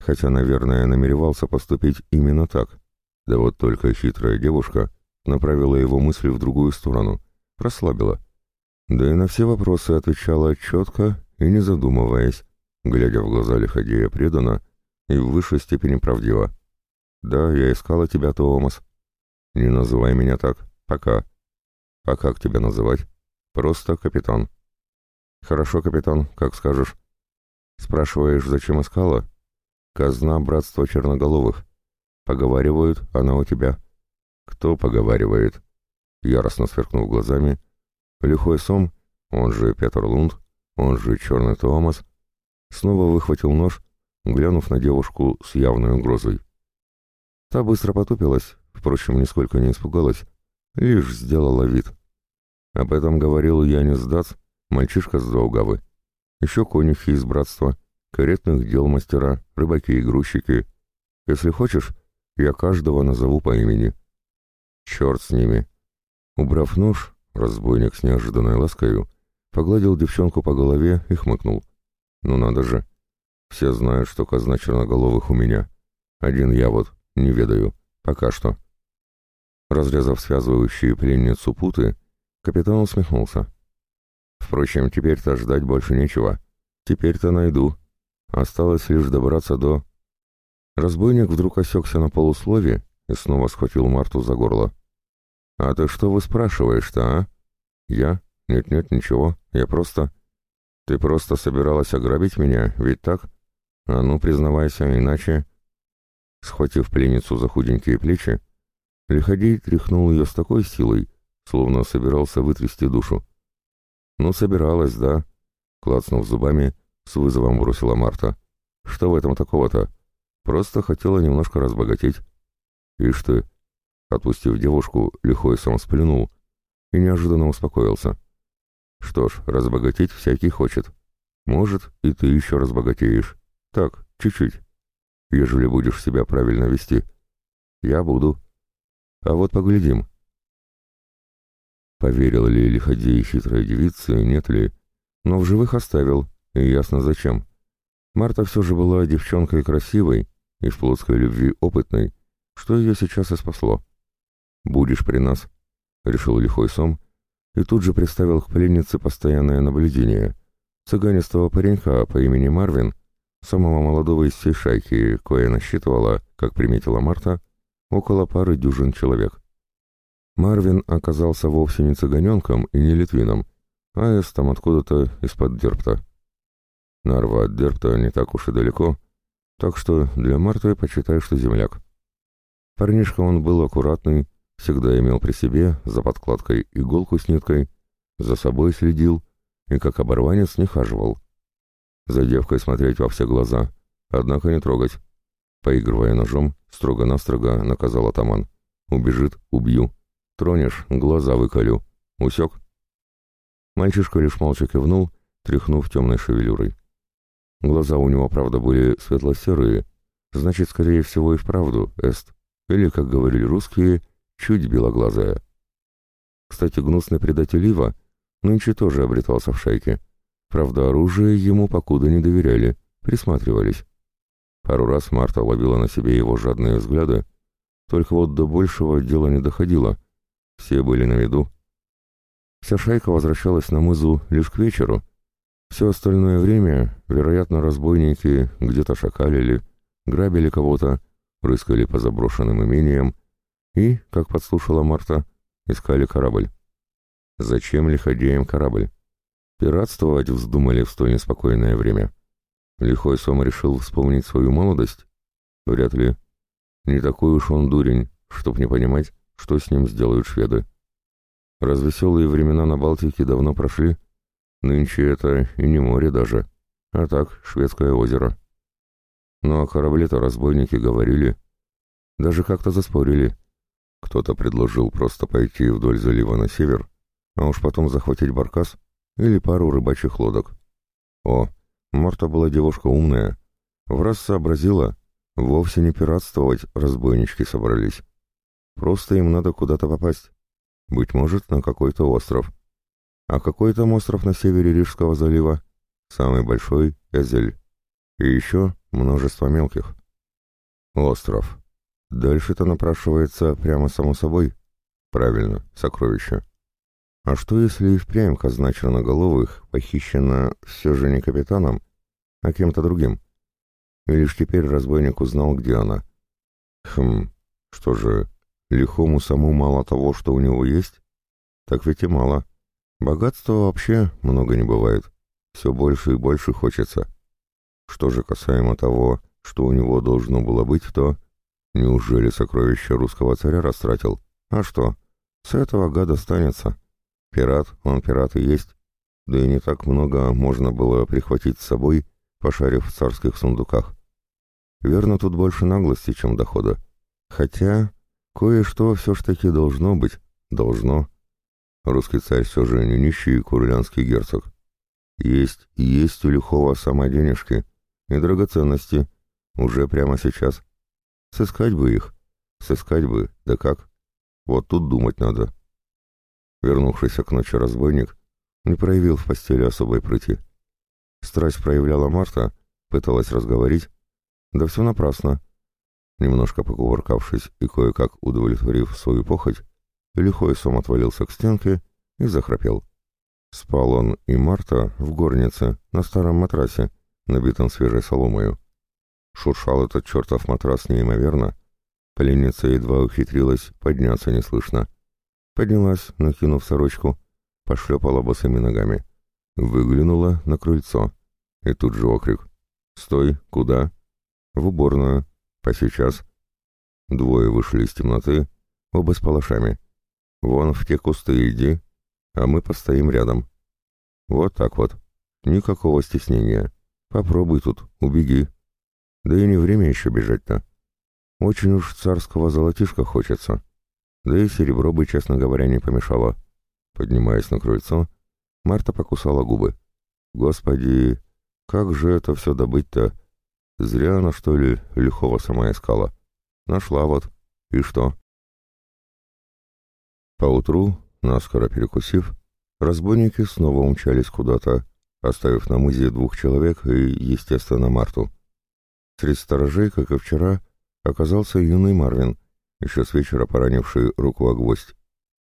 хотя, наверное, намеревался поступить именно так. Да вот только хитрая девушка направила его мысли в другую сторону, расслабила. Да и на все вопросы отвечала четко и не задумываясь, глядя в глаза Лиходея преданно и в высшей степени правдиво. «Да, я искала тебя, Томас. Не называй меня так. Пока. А как тебя называть? Просто капитан». «Хорошо, капитан, как скажешь». «Спрашиваешь, зачем искала?» «Казна братства черноголовых. Поговаривают, она у тебя». «Кто поговаривает?» Яростно сверкнув глазами, Лихой Сом, он же Петр Лунд, он же Черный Томас, снова выхватил нож, глянув на девушку с явной угрозой. Та быстро потупилась, впрочем, нисколько не испугалась, лишь сделала вид. Об этом говорил Янис Дац, мальчишка с Даугавы. Еще конюхи из братства, каретных дел мастера, рыбаки и грузчики. Если хочешь, я каждого назову по имени. Черт с ними. Убрав нож, разбойник с неожиданной ласкою погладил девчонку по голове и хмыкнул. Ну надо же. Все знают, что казна черноголовых у меня. Один я вот не ведаю. Пока что. Разрезав связывающие пленницу путы, капитан усмехнулся. Впрочем, теперь-то ждать больше нечего. Теперь-то найду. Осталось лишь добраться до... Разбойник вдруг осекся на полуслове и снова схватил Марту за горло. «А ты что вы спрашиваешь-то, а?» «Я? Нет-нет, ничего. Я просто...» «Ты просто собиралась ограбить меня, ведь так? А ну, признавайся, иначе...» Схватив пленницу за худенькие плечи, Лиходей тряхнул ее с такой силой, словно собирался вытрясти душу. «Ну, собиралась, да», — клацнув зубами, с вызовом бросила Марта. «Что в этом такого-то? Просто хотела немножко разбогатеть». «Ишь ты!» Отпустив девушку, лихой сам сплюнул и неожиданно успокоился. «Что ж, разбогатеть всякий хочет. Может, и ты еще разбогатеешь. Так, чуть-чуть. Ежели будешь себя правильно вести. Я буду. А вот поглядим». Поверил ли лиходей хитрой девице, нет ли, но в живых оставил, и ясно зачем. Марта все же была девчонкой красивой и в плотской любви опытной, что ее сейчас и спасло. «Будешь при нас», — решил лихой сом, и тут же приставил к пленнице постоянное наблюдение. Цыганистого паренька по имени Марвин, самого молодого из всей шайки, кое насчитывала, как приметила Марта, около пары дюжин человек. Марвин оказался вовсе не цыганенком и не литвином, а эстом откуда-то из-под Дерпта. Нарва от Дерпта не так уж и далеко, так что для Марты почитай, что земляк. Парнишка он был аккуратный, всегда имел при себе за подкладкой иголку с ниткой, за собой следил и как оборванец не хаживал. За девкой смотреть во все глаза, однако не трогать. Поигрывая ножом, строго-настрого наказал атаман. «Убежит — убью. Тронешь — глаза выколю. Усек?» Мальчишка лишь молча кивнул, тряхнув темной шевелюрой. Глаза у него, правда, были светло-серые, значит, скорее всего, и вправду эст, или, как говорили русские, чуть белоглазая. Кстати, гнусный предатель Ива нынче тоже обретался в шайке. Правда, оружие ему покуда не доверяли, присматривались. Пару раз Марта ловила на себе его жадные взгляды, только вот до большего дела не доходило. Все были на виду. Вся шайка возвращалась на мызу лишь к вечеру. Все остальное время, вероятно, разбойники где-то шакалили, грабили кого-то, рыскали по заброшенным имениям и, как подслушала Марта, искали корабль. Зачем лиходеям корабль? Пиратствовать вздумали в столь неспокойное время. Лихой Сом решил вспомнить свою молодость? Вряд ли. Не такой уж он дурень, чтоб не понимать, что с ним сделают шведы. Развеселые времена на Балтике давно прошли. Нынче это и не море даже, а так шведское озеро. Но о корабле-то разбойники говорили. Даже как-то заспорили. Кто-то предложил просто пойти вдоль залива на север, а уж потом захватить баркас или пару рыбачьих лодок. О, Марта была девушка умная. В раз сообразила, Вовсе не пиратствовать разбойнички собрались. Просто им надо куда-то попасть. Быть может, на какой-то остров. А какой там остров на севере Рижского залива? Самый большой — Эзель. И еще множество мелких. Остров. Дальше-то напрашивается прямо само собой. Правильно, сокровище. А что, если и впрямь казна черноголовых похищена все же не капитаном, а кем-то другим? И лишь теперь разбойник узнал, где она. Хм, что же, лихому саму мало того, что у него есть? Так ведь и мало. Богатства вообще много не бывает. Все больше и больше хочется. Что же касаемо того, что у него должно было быть, то... Неужели сокровище русского царя растратил? А что? С этого гада станется. Пират, он пират и есть. Да и не так много можно было прихватить с собой, пошарив в царских сундуках. Верно, тут больше наглости, чем дохода. Хотя, кое-что все ж таки должно быть. Должно. Русский царь все же не нищий курлянский герцог. Есть, есть у Лихова сама денежки и драгоценности. Уже прямо сейчас. Сыскать бы их. Сыскать бы, да как? Вот тут думать надо. Вернувшийся к ночи разбойник не проявил в постели особой прыти. Страсть проявляла Марта, пыталась разговорить, да все напрасно. Немножко покувыркавшись и кое-как удовлетворив свою похоть, лихой сом отвалился к стенке и захрапел. Спал он и Марта в горнице на старом матрасе, набитом свежей соломою. Шуршал этот чертов матрас неимоверно. Пленница едва ухитрилась подняться неслышно. Поднялась, накинув сорочку, пошлепала босыми ногами. Выглянула на крыльцо. И тут же окрик. «Стой! Куда?» «В уборную. Посейчас». Двое вышли из темноты, оба с палашами. «Вон в те кусты иди, а мы постоим рядом». Вот так вот. Никакого стеснения. Попробуй тут, убеги. Да и не время еще бежать-то. Очень уж царского золотишка хочется. Да и серебро бы, честно говоря, не помешало. Поднимаясь на крыльцо, Марта покусала губы. «Господи, как же это все добыть-то? Зря она, что ли, лихого сама искала. Нашла вот. И что?» Поутру, наскоро перекусив, разбойники снова умчались куда-то, оставив на мызе двух человек и, естественно, Марту. Среди сторожей, как и вчера, оказался юный Марвин, еще с вечера поранивший руку о гвоздь.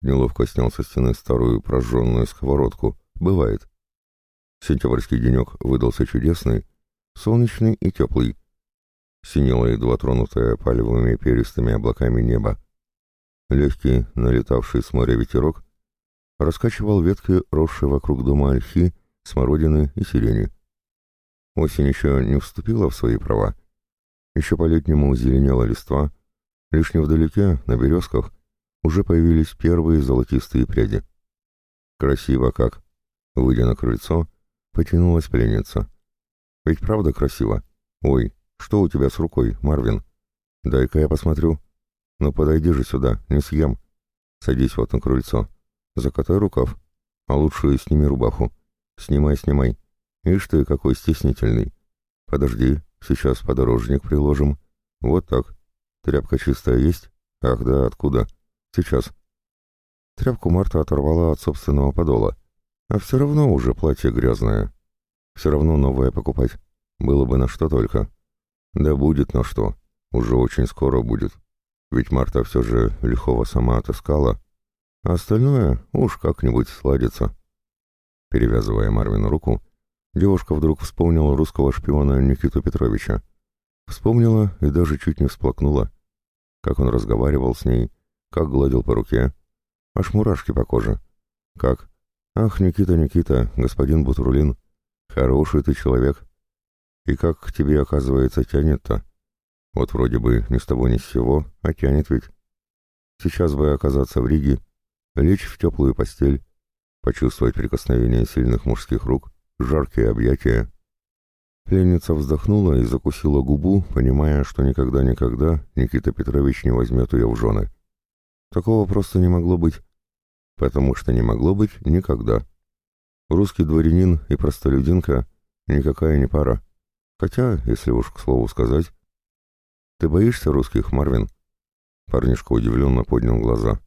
Неловко снял со стены старую прожженную сковородку. Бывает. Сентябрьский денек выдался чудесный, солнечный и теплый. Синело едва тронутое палевыми перистыми облаками небо. Легкий, налетавший с моря ветерок, раскачивал ветки, росшие вокруг дома ольхи, смородины и сирени. Осень еще не вступила в свои права. Еще по-летнему зеленела листва, лишь невдалеке, на березках, уже появились первые золотистые пряди. Красиво как! Выйдя на крыльцо, потянулась пленница. Ведь правда красиво? Ой, что у тебя с рукой, Марвин? Дай-ка я посмотрю. Ну подойди же сюда, не съем. Садись вот на крыльцо. Закатай рукав, а лучше сними рубаху. Снимай, снимай. Ишь ты, какой стеснительный. Подожди, сейчас подорожник приложим. Вот так. Тряпка чистая есть? Ах да, откуда? Сейчас. Тряпку Марта оторвала от собственного подола. А все равно уже платье грязное. Все равно новое покупать. Было бы на что только. Да будет на что. Уже очень скоро будет. Ведь Марта все же лихого сама отыскала. А остальное уж как-нибудь сладится. Перевязывая Марвину руку, девушка вдруг вспомнила русского шпиона Никиту Петровича. Вспомнила и даже чуть не всплакнула. Как он разговаривал с ней, как гладил по руке. Аж мурашки по коже. Как? Ах, Никита, Никита, господин Бутрулин, хороший ты человек. И как к тебе, оказывается, тянет-то? Вот вроде бы ни с того ни с сего, а тянет ведь. Сейчас бы оказаться в Риге, лечь в теплую постель, почувствовать прикосновение сильных мужских рук, жаркие объятия. Пленница вздохнула и закусила губу, понимая, что никогда-никогда Никита Петрович не возьмет ее в жены. Такого просто не могло быть, потому что не могло быть никогда. Русский дворянин и простолюдинка — никакая не пара. Хотя, если уж к слову сказать, Ты боишься русских, Марвин?» Парнишка удивленно поднял глаза.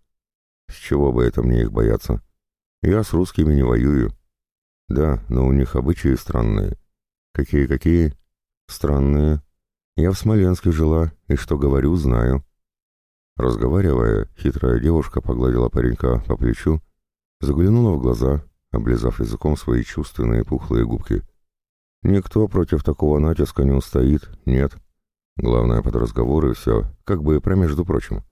«С чего бы это мне их бояться? Я с русскими не воюю». «Да, но у них обычаи странные». «Какие-какие?» «Странные. Я в Смоленске жила, и что говорю, знаю». Разговаривая, хитрая девушка погладила паренька по плечу, заглянула в глаза, облизав языком свои чувственные пухлые губки. «Никто против такого натиска не устоит, нет. Главное, под разговоры все, как бы про между прочим.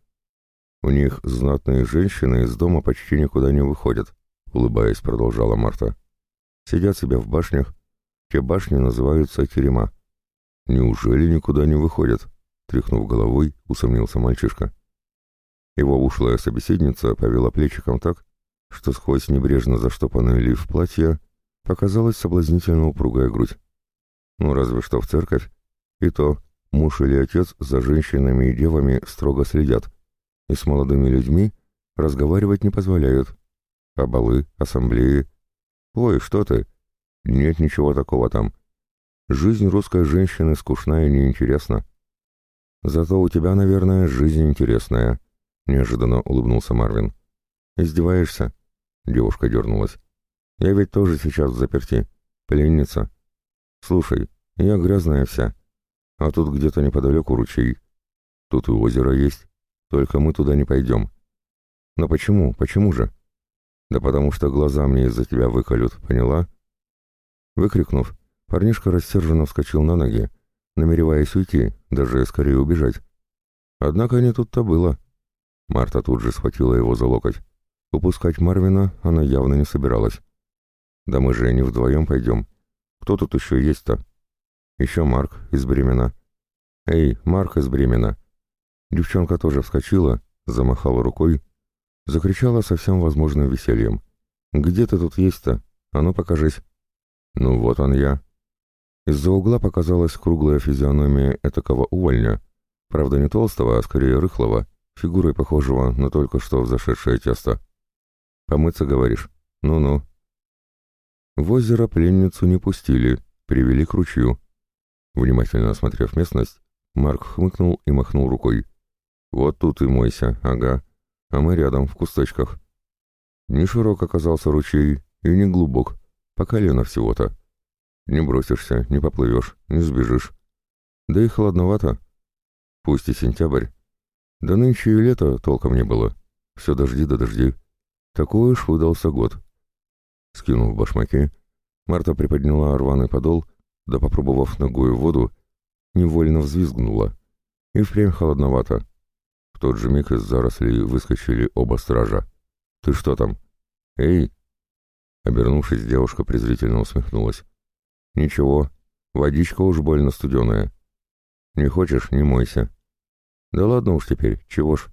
У них знатные женщины из дома почти никуда не выходят», — улыбаясь, продолжала Марта. «Сидят себе в башнях. Те башни называются терема». «Неужели никуда не выходят?» — тряхнув головой, усомнился мальчишка. Его ушлая собеседница повела плечиком так, что сквозь небрежно заштопанный лиф платья показалась соблазнительно упругая грудь. Ну, разве что в церковь. И то муж или отец за женщинами и девами строго следят, и с молодыми людьми разговаривать не позволяют. А балы, ассамблеи... Ой, что ты? Нет ничего такого там. Жизнь русской женщины скучная и неинтересна. Зато у тебя, наверное, жизнь интересная, — неожиданно улыбнулся Марвин. Издеваешься? Девушка дернулась. «Я ведь тоже сейчас в заперти. Пленница. Слушай, я грязная вся. А тут где-то неподалеку ручей. Тут и озеро есть. Только мы туда не пойдем. Но почему? Почему же? Да потому что глаза мне из-за тебя выколют, поняла?» Выкрикнув, парнишка рассерженно вскочил на ноги, намереваясь уйти, даже скорее убежать. Однако не тут-то было. Марта тут же схватила его за локоть. Упускать Марвина она явно не собиралась. «Да мы же не вдвоем пойдем. Кто тут еще есть-то?» «Еще Марк из Бремена». «Эй, Марк из Бремена!» Девчонка тоже вскочила, замахала рукой, закричала со всем возможным весельем. «Где ты тут есть-то? А ну покажись!» «Ну вот он я!» Из-за угла показалась круглая физиономия этакого увольня, правда не толстого, а скорее рыхлого, фигурой похожего на только что взошедшее тесто. Помыться, говоришь? Ну-ну. В озеро пленницу не пустили, привели к ручью. Внимательно осмотрев местность, Марк хмыкнул и махнул рукой. «Вот тут и мойся, ага. А мы рядом, в кусточках». Не широк оказался ручей и не глубок, по колено всего-то. Не бросишься, не поплывешь, не сбежишь. Да и холодновато. Пусть и сентябрь. Да нынче и лето толком не было. Все дожди да дожди. Такой уж выдался год. Скинув башмаки, Марта приподняла рваный подол, да, попробовав ногой в воду, невольно взвизгнула. И впрямь холодновато. Тот же миг из зарослей выскочили оба стража. «Ты что там?» «Эй!» Обернувшись, девушка презрительно усмехнулась. «Ничего, водичка уж больно студеная. Не хочешь — не мойся». «Да ладно уж теперь, чего ж?»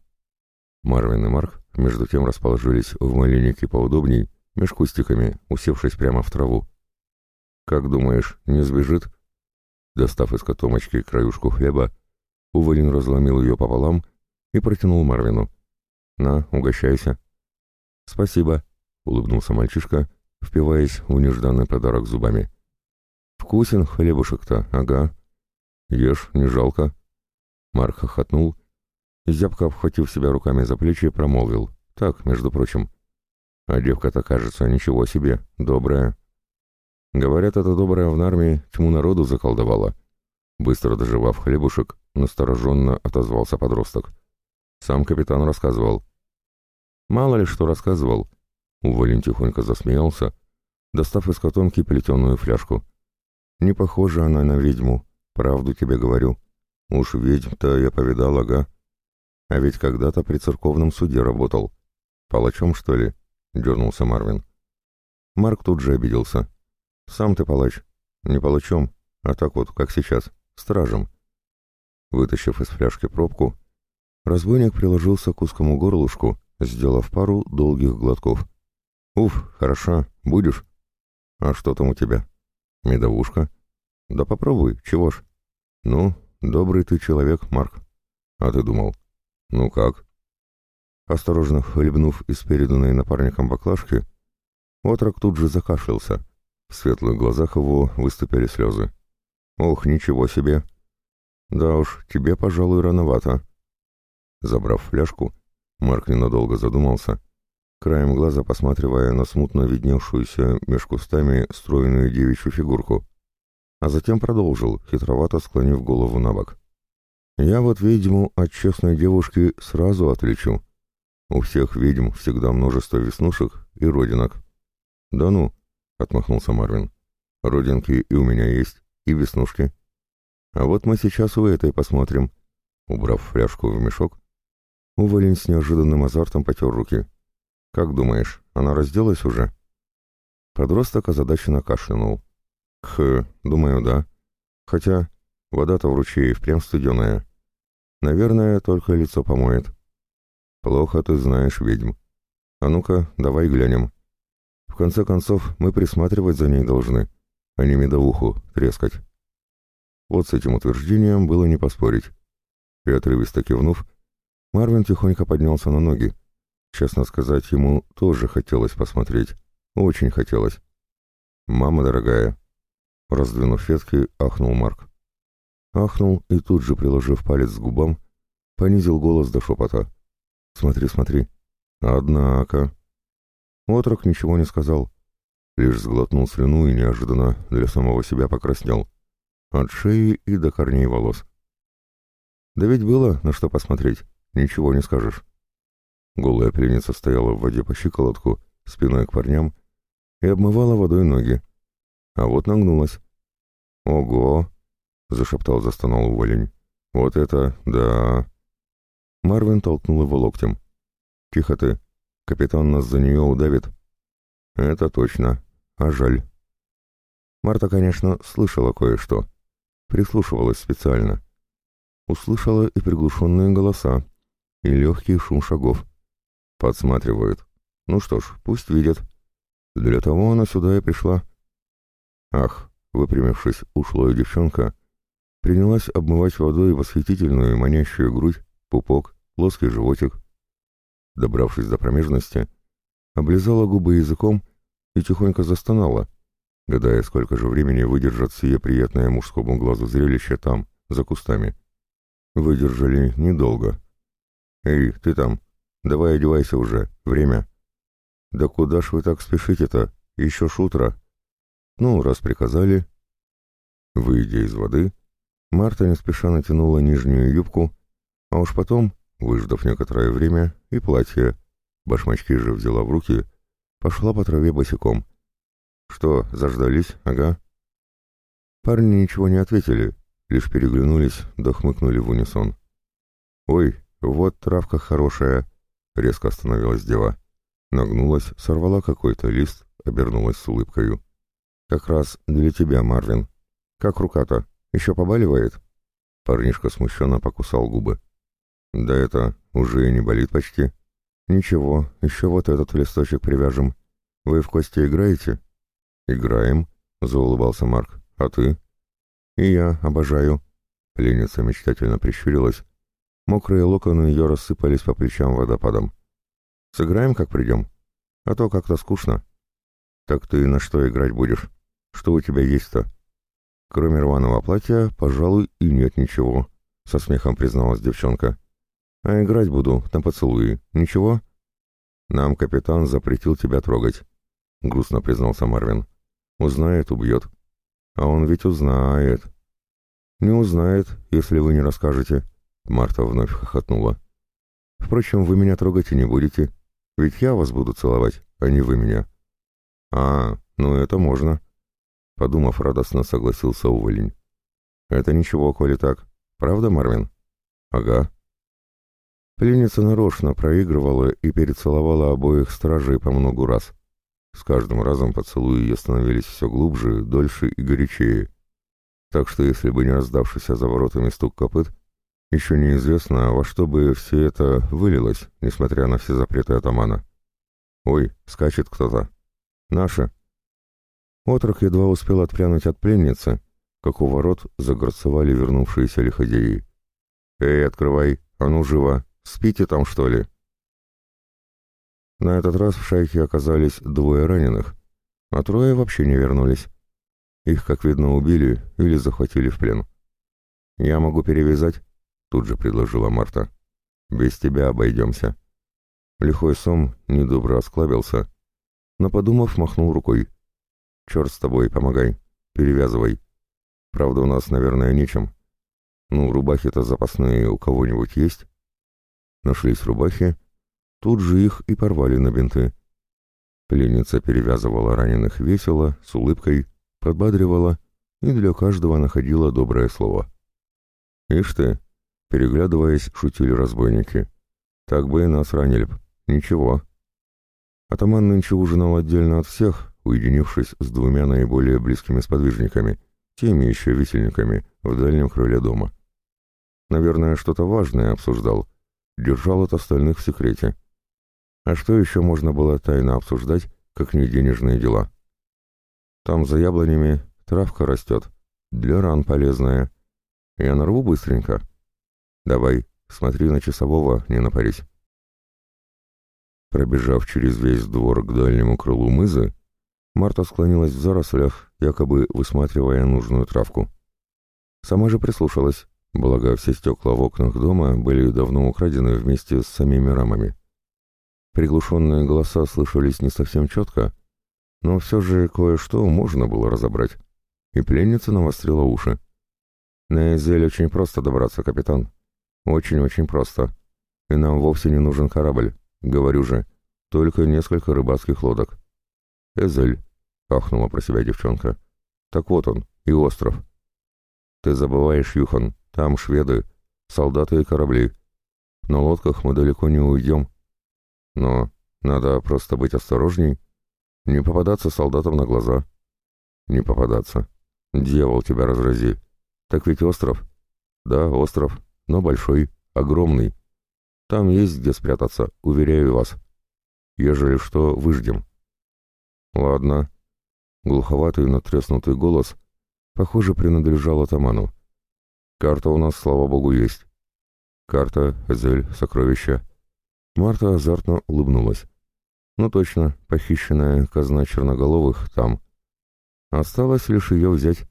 Марвин и Марк между тем расположились в малинике поудобней, меж кустиками, усевшись прямо в траву. «Как думаешь, не сбежит?» Достав из котомочки краюшку хлеба, Увалин разломил ее пополам и протянул Марвину. «На, угощайся». «Спасибо», — улыбнулся мальчишка, впиваясь в нежданный подарок зубами. «Вкусен хлебушек-то, ага. Ешь, не жалко». Марк хохотнул Зябко, обхватив себя руками за плечи, промолвил. Так, между прочим. А девка-то, кажется, ничего себе, добрая. Говорят, эта добрая в Нарме тьму народу заколдовала. Быстро доживав хлебушек, настороженно отозвался подросток. Сам капитан рассказывал. Мало ли что рассказывал. Уволин тихонько засмеялся, достав из котомки плетеную фляжку. Не похожа она на ведьму, правду тебе говорю. Уж ведьм-то я повидал, ага. А ведь когда-то при церковном суде работал. Палачом, что ли? Дернулся Марвин. Марк тут же обиделся. Сам ты палач. Не палачом, а так вот, как сейчас, стражем. Вытащив из фляжки пробку, разбойник приложился к узкому горлышку, сделав пару долгих глотков. «Уф, хороша, будешь?» «А что там у тебя?» «Медовушка». «Да попробуй, чего ж?» «Ну, добрый ты человек, Марк. А ты думал?» «Ну как?» Осторожно хлебнув из переданной напарником баклажки, отрок тут же закашлялся. В светлых глазах его выступили слезы. «Ох, ничего себе!» Да уж, тебе, пожалуй, рановато. Забрав фляжку, Марк ненадолго задумался, краем глаза посматривая на смутно видневшуюся меж кустами стройную девичью фигурку, а затем продолжил, хитровато склонив голову на бок. «Я вот ведьму от честной девушки сразу отличу. У всех ведьм всегда множество веснушек и родинок». «Да ну», — отмахнулся Марвин, — «родинки и у меня есть, и веснушки». «А вот мы сейчас у этой посмотрим». Убрав фляжку в мешок, уволень с неожиданным азартом потер руки. «Как думаешь, она разделась уже?» Подросток озадаченно кашлянул. «Кх, думаю, да. Хотя вода-то в ручье впрямь студеная. Наверное, только лицо помоет». «Плохо ты знаешь ведьм. А ну-ка, давай глянем. В конце концов, мы присматривать за ней должны, а не медовуху трескать». Вот с этим утверждением было не поспорить. И отрывисто кивнув, Марвин тихонько поднялся на ноги, Честно сказать, ему тоже хотелось посмотреть. Очень хотелось. «Мама дорогая!» Раздвинув ветки, ахнул Марк. Ахнул и тут же, приложив палец к губам, понизил голос до шепота. «Смотри, смотри!» «Однако...» Отрок ничего не сказал, лишь сглотнул слюну и неожиданно для самого себя покраснел. От шеи и до корней волос. Да ведь было на что посмотреть, ничего не скажешь. Голая пленница стояла в воде по щиколотку, спиной к парням, и обмывала водой ноги. А вот нагнулась. «Ого!» — зашептал, застонал уволень. «Вот это да!» Марвин толкнул его локтем. «Тихо ты! Капитан нас за нее удавит!» «Это точно. А жаль!» Марта, конечно, слышала кое-что. Прислушивалась специально. Услышала и приглушенные голоса, и легкий шум шагов. Подсматривают. Ну что ж, пусть видят. Для того она сюда и пришла. Ах, выпрямившись, ушлая девчонка принялась обмывать водой восхитительную манящую грудь, пупок, плоский животик. Добравшись до промежности, облизала губы языком и тихонько застонала, гадая, сколько же времени выдержат сие приятное мужскому глазу зрелище там, за кустами. Выдержали недолго. «Эй, ты там, Давай одевайся уже, время. Да куда ж вы так спешите-то? Еще ж утро. Ну, раз приказали. Выйдя из воды, Марта не спеша натянула нижнюю юбку, а уж потом, выждав некоторое время, и платье, башмачки же взяла в руки, пошла по траве босиком. Что, заждались? Ага. Парни ничего не ответили, лишь переглянулись, да хмыкнули в унисон. «Ой, вот травка хорошая!» Резко остановилась дева. Нагнулась, сорвала какой-то лист, обернулась с улыбкою. «Как раз для тебя, Марвин. Как рука-то? Еще побаливает?» Парнишка смущенно покусал губы. «Да это уже и не болит почти. Ничего, еще вот этот листочек привяжем. Вы в кости играете?» «Играем», — заулыбался Марк. «А ты?» «И я обожаю». Пленница мечтательно прищурилась, Мокрые локоны ее рассыпались по плечам водопадом. «Сыграем, как придем? А то как-то скучно». «Так ты на что играть будешь? Что у тебя есть-то?» «Кроме рваного платья, пожалуй, и нет ничего», — со смехом призналась девчонка. «А играть буду на поцелуи. Ничего?» «Нам капитан запретил тебя трогать», — грустно признался Марвин. «Узнает, убьет». «А он ведь узнает». «Не узнает, если вы не расскажете», Марта вновь хохотнула. «Впрочем, вы меня трогать и не будете, ведь я вас буду целовать, а не вы меня». «А, ну это можно», — подумав, радостно согласился уволень. «Это ничего, коли так. Правда, Марвин?» «Ага». Пленница нарочно проигрывала и перецеловала обоих стражей по многу раз. С каждым разом поцелуи ее становились все глубже, дольше и горячее. Так что если бы не раздавшийся за воротами стук копыт, еще неизвестно, во что бы все это вылилось, несмотря на все запреты атамана. Ой, скачет кто-то. Наши. Отрок едва успел отпрянуть от пленницы, как у ворот загорцевали вернувшиеся лиходеи. «Эй, открывай! А ну, живо! Спите там, что ли?» На этот раз в шайке оказались двое раненых, а трое вообще не вернулись. Их, как видно, убили или захватили в плен. «Я могу перевязать», — тут же предложила Марта. «Без тебя обойдемся». Лихой сом недобро осклабился, но, подумав, махнул рукой. «Черт с тобой, помогай, перевязывай. Правда, у нас, наверное, нечем. Ну, рубахи-то запасные у кого-нибудь есть?» Нашлись рубахи, тут же их и порвали на бинты. Пленница перевязывала раненых весело, с улыбкой, подбадривала и для каждого находила доброе слово. «Ишь ты!» — переглядываясь, шутили разбойники. «Так бы и нас ранили б. Ничего». Атаман нынче ужинал отдельно от всех, уединившись с двумя наиболее близкими сподвижниками, теми еще висельниками, в дальнем крыле дома. Наверное, что-то важное обсуждал, держал от остальных в секрете. А что еще можно было тайно обсуждать, как не денежные дела? Там за яблонями травка растет, для ран полезная. Я нарву быстренько. Давай, смотри на часового, не напарись. Пробежав через весь двор к дальнему крылу мызы, Марта склонилась в зарослях, якобы высматривая нужную травку. Сама же прислушалась, благо все стекла в окнах дома были давно украдены вместе с самими рамами. Приглушенные голоса слышались не совсем четко, но все же кое-что можно было разобрать, и пленница навострила уши. «На Эзель очень просто добраться, капитан. Очень-очень просто. И нам вовсе не нужен корабль, говорю же, только несколько рыбацких лодок». «Эзель», — ахнула про себя девчонка. «Так вот он, и остров». «Ты забываешь, Юхан, там шведы, солдаты и корабли. На лодках мы далеко не уйдем. Но надо просто быть осторожней, не попадаться солдатам на глаза. Не попадаться. Дьявол тебя разрази. Так ведь остров? Да, остров, но большой, огромный. Там есть где спрятаться, уверяю вас. Ежели что, выждем. Ладно. Глуховатый, натреснутый голос, похоже, принадлежал атаману. Карта у нас, слава богу, есть. Карта, Эзель, сокровища. Марта азартно улыбнулась. Ну точно, похищенная казна черноголовых там. Осталось лишь ее взять.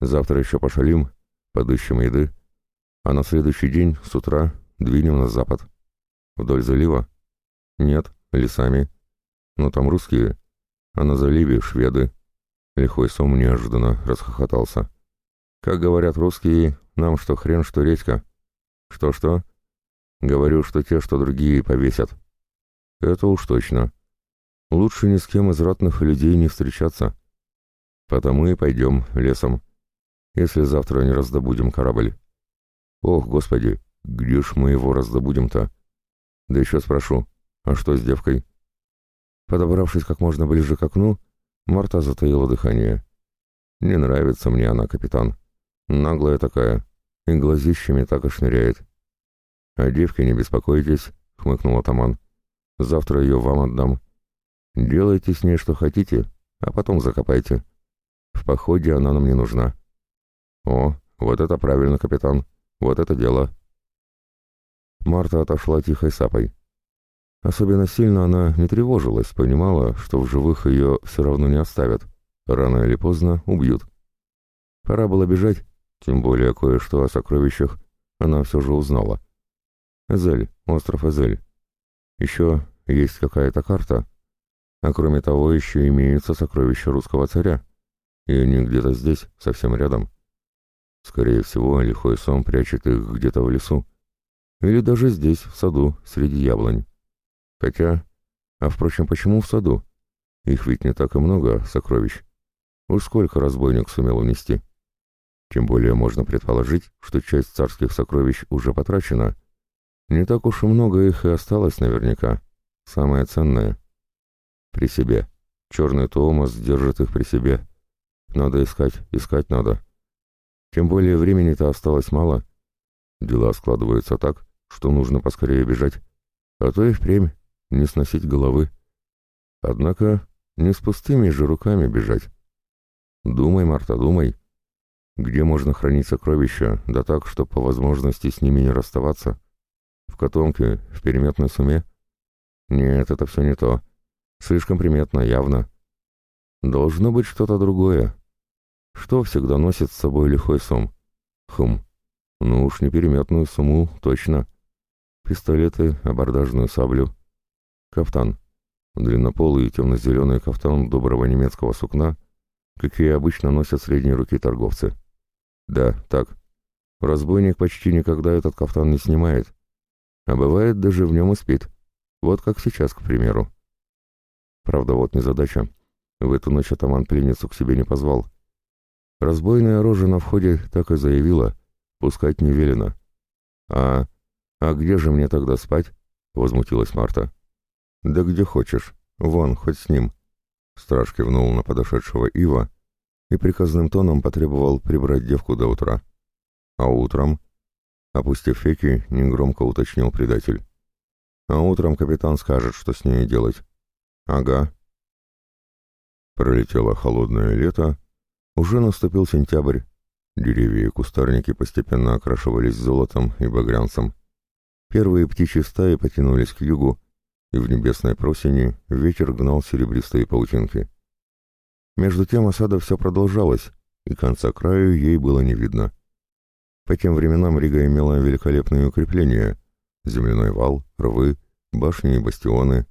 Завтра еще пошалим, подыщем еды, а на следующий день с утра двинем на запад. Вдоль залива? Нет, лесами. Но там русские, а на заливе шведы. Лихой сом неожиданно расхохотался. Как говорят русские, нам что хрен, что редька. Что-что? Говорю, что те, что другие повесят. Это уж точно. Лучше ни с кем из ратных людей не встречаться. Потому и пойдем лесом, если завтра не раздобудем корабль. Ох, господи, где ж мы его раздобудем-то? Да еще спрошу, а что с девкой? Подобравшись как можно ближе к окну, Марта затаила дыхание. Не нравится мне она, капитан. Наглая такая, и глазищами так и шныряет. «О девке не беспокойтесь», — хмыкнул атаман. «Завтра ее вам отдам. Делайте с ней что хотите, а потом закопайте. В походе она нам не нужна». «О, вот это правильно, капитан. Вот это дело». Марта отошла тихой сапой. Особенно сильно она не тревожилась, понимала, что в живых ее все равно не оставят. Рано или поздно убьют. Пора было бежать, тем более кое-что о сокровищах она все же узнала. Эзель, остров Эзель. Еще есть какая-то карта, а кроме того еще имеются сокровища русского царя, и они где-то здесь, совсем рядом. Скорее всего, лихой сон прячет их где-то в лесу, или даже здесь, в саду, среди яблонь. Хотя, а впрочем, почему в саду? Их ведь не так и много, сокровищ. Уж сколько разбойник сумел унести. Тем более можно предположить, что часть царских сокровищ уже потрачена, не так уж и много их и осталось наверняка. Самое ценное. При себе. Черный Томас держит их при себе. Надо искать, искать надо. Тем более времени-то осталось мало. Дела складываются так, что нужно поскорее бежать. А то и впрямь не сносить головы. Однако не с пустыми же руками бежать. Думай, Марта, думай. Где можно хранить сокровища, да так, чтобы по возможности с ними не расставаться? В котомке, в переметной суме? Нет, это все не то. Слишком приметно, явно. Должно быть что-то другое. Что всегда носит с собой лихой сом? Хм, ну уж непереметную сумму, точно. Пистолеты, абордажную саблю. Кафтан. Длиннополый темно-зеленый кафтан доброго немецкого сукна, какие обычно носят средние руки торговцы. Да, так. Разбойник почти никогда этот кафтан не снимает. А бывает, даже в нем и спит. Вот как сейчас, к примеру. Правда, вот незадача. В эту ночь атаман пленницу к себе не позвал. Разбойная рожа на входе так и заявила, пускать не велено. «А... а где же мне тогда спать?» — возмутилась Марта. «Да где хочешь. Вон, хоть с ним». Страж кивнул на подошедшего Ива и приказным тоном потребовал прибрать девку до утра. «А утром?» Опустив феки, негромко уточнил предатель. «А утром капитан скажет, что с ней делать». «Ага». Пролетело холодное лето, уже наступил сентябрь. Деревья и кустарники постепенно окрашивались золотом и багрянцем. Первые птичьи стаи потянулись к югу, и в небесной просени ветер гнал серебристые паутинки. Между тем осада все продолжалась, и конца краю ей было не видно. По тем временам Рига имела великолепные укрепления — земляной вал, рвы, башни и бастионы.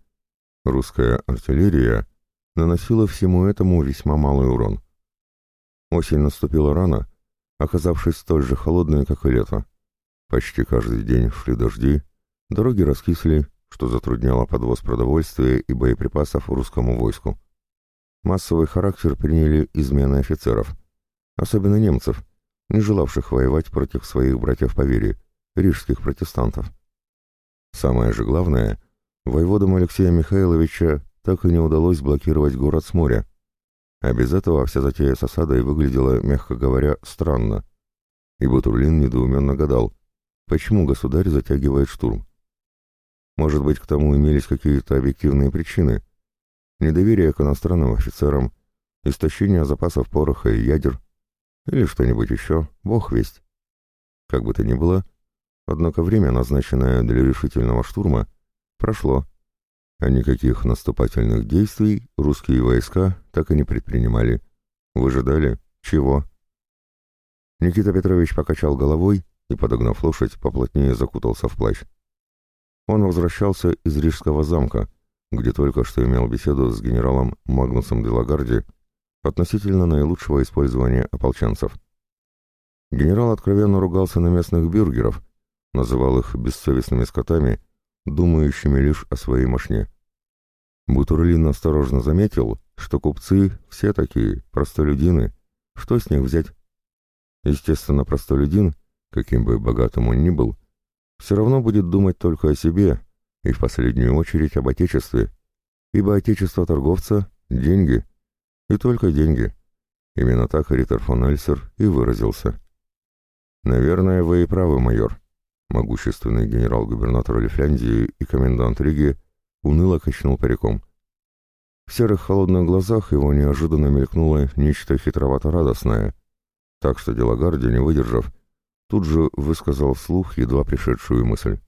Русская артиллерия наносила всему этому весьма малый урон. Осень наступила рано, оказавшись столь же холодной, как и лето. Почти каждый день шли дожди, дороги раскисли, что затрудняло подвоз продовольствия и боеприпасов русскому войску. Массовый характер приняли измены офицеров, особенно немцев, не желавших воевать против своих братьев по вере, рижских протестантов. Самое же главное, воеводам Алексея Михайловича так и не удалось блокировать город с моря, а без этого вся затея с осадой выглядела, мягко говоря, странно. И Бутурлин недоуменно гадал, почему государь затягивает штурм. Может быть, к тому имелись какие-то объективные причины. Недоверие к иностранным офицерам, истощение запасов пороха и ядер, или что-нибудь еще, бог весть. Как бы то ни было, однако время, назначенное для решительного штурма, прошло, а никаких наступательных действий русские войска так и не предпринимали. Выжидали? Чего? Никита Петрович покачал головой и, подогнав лошадь, поплотнее закутался в плащ. Он возвращался из Рижского замка, где только что имел беседу с генералом Магнусом де Лагарди относительно наилучшего использования ополченцев. Генерал откровенно ругался на местных бюргеров, называл их бессовестными скотами думающими лишь о своей мошне. Бутурлин осторожно заметил, что купцы все такие, простолюдины. Что с них взять? Естественно, простолюдин, каким бы богатым он ни был, все равно будет думать только о себе и в последнюю очередь об отечестве, ибо отечество торговца — деньги, и только деньги. Именно так Риттер фон Эльсер и выразился. «Наверное, вы и правы, майор», Могущественный генерал-губернатор Лифляндии и комендант Риги уныло качнул париком. В серых холодных глазах его неожиданно мелькнуло нечто хитровато-радостное, так что Делагарди, не выдержав, тут же высказал вслух едва пришедшую мысль.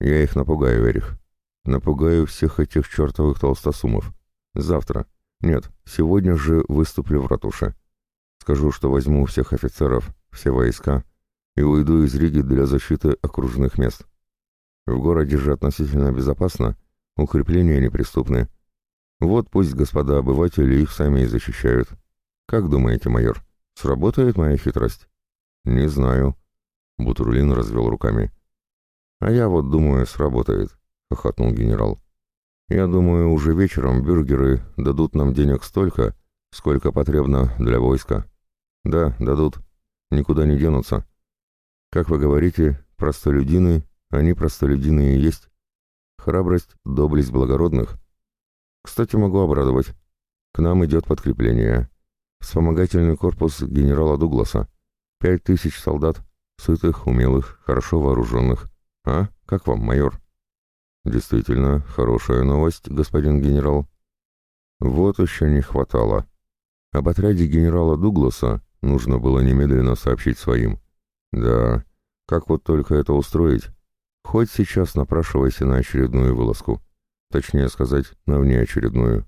«Я их напугаю, Эрих. Напугаю всех этих чертовых толстосумов. Завтра. Нет, сегодня же выступлю в ратуше. Скажу, что возьму всех офицеров, все войска, и уйду из Риги для защиты окружных мест. В городе же относительно безопасно, укрепления неприступны. Вот пусть господа обыватели их сами и защищают. Как думаете, майор, сработает моя хитрость? Не знаю. Бутурлин развел руками. А я вот думаю, сработает, хохотнул генерал. Я думаю, уже вечером бюргеры дадут нам денег столько, сколько потребно для войска. Да, дадут. Никуда не денутся. Как вы говорите, простолюдины, они простолюдины и есть. Храбрость, доблесть благородных. Кстати, могу обрадовать. К нам идет подкрепление. Вспомогательный корпус генерала Дугласа. Пять тысяч солдат, сытых, умелых, хорошо вооруженных. А? Как вам, майор? Действительно, хорошая новость, господин генерал. Вот еще не хватало. Об отряде генерала Дугласа нужно было немедленно сообщить своим. Да, как вот только это устроить? Хоть сейчас напрашивайся на очередную вылазку. Точнее сказать, на внеочередную.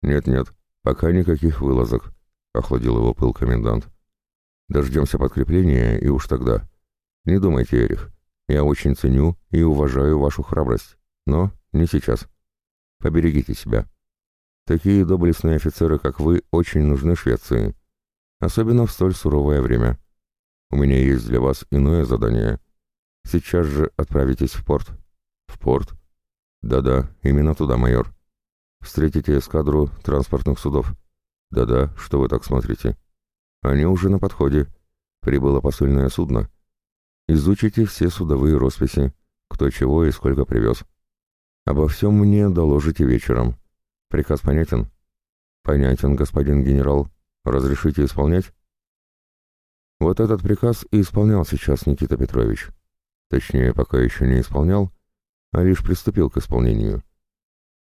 Нет-нет, пока никаких вылазок, охладил его пыл комендант. Дождемся подкрепления, и уж тогда. Не думайте, Эрих. Я очень ценю и уважаю вашу храбрость. Но не сейчас. Поберегите себя. Такие доблестные офицеры, как вы, очень нужны Швеции. Особенно в столь суровое время. У меня есть для вас иное задание. Сейчас же отправитесь в порт. В порт? Да-да, именно туда, майор. Встретите эскадру транспортных судов. Да-да, что вы так смотрите? Они уже на подходе. Прибыло посыльное судно. Изучите все судовые росписи, кто чего и сколько привез. Обо всем мне доложите вечером. Приказ понятен? Понятен, господин генерал. Разрешите исполнять? Вот этот приказ и исполнял сейчас Никита Петрович. Точнее, пока еще не исполнял, а лишь приступил к исполнению.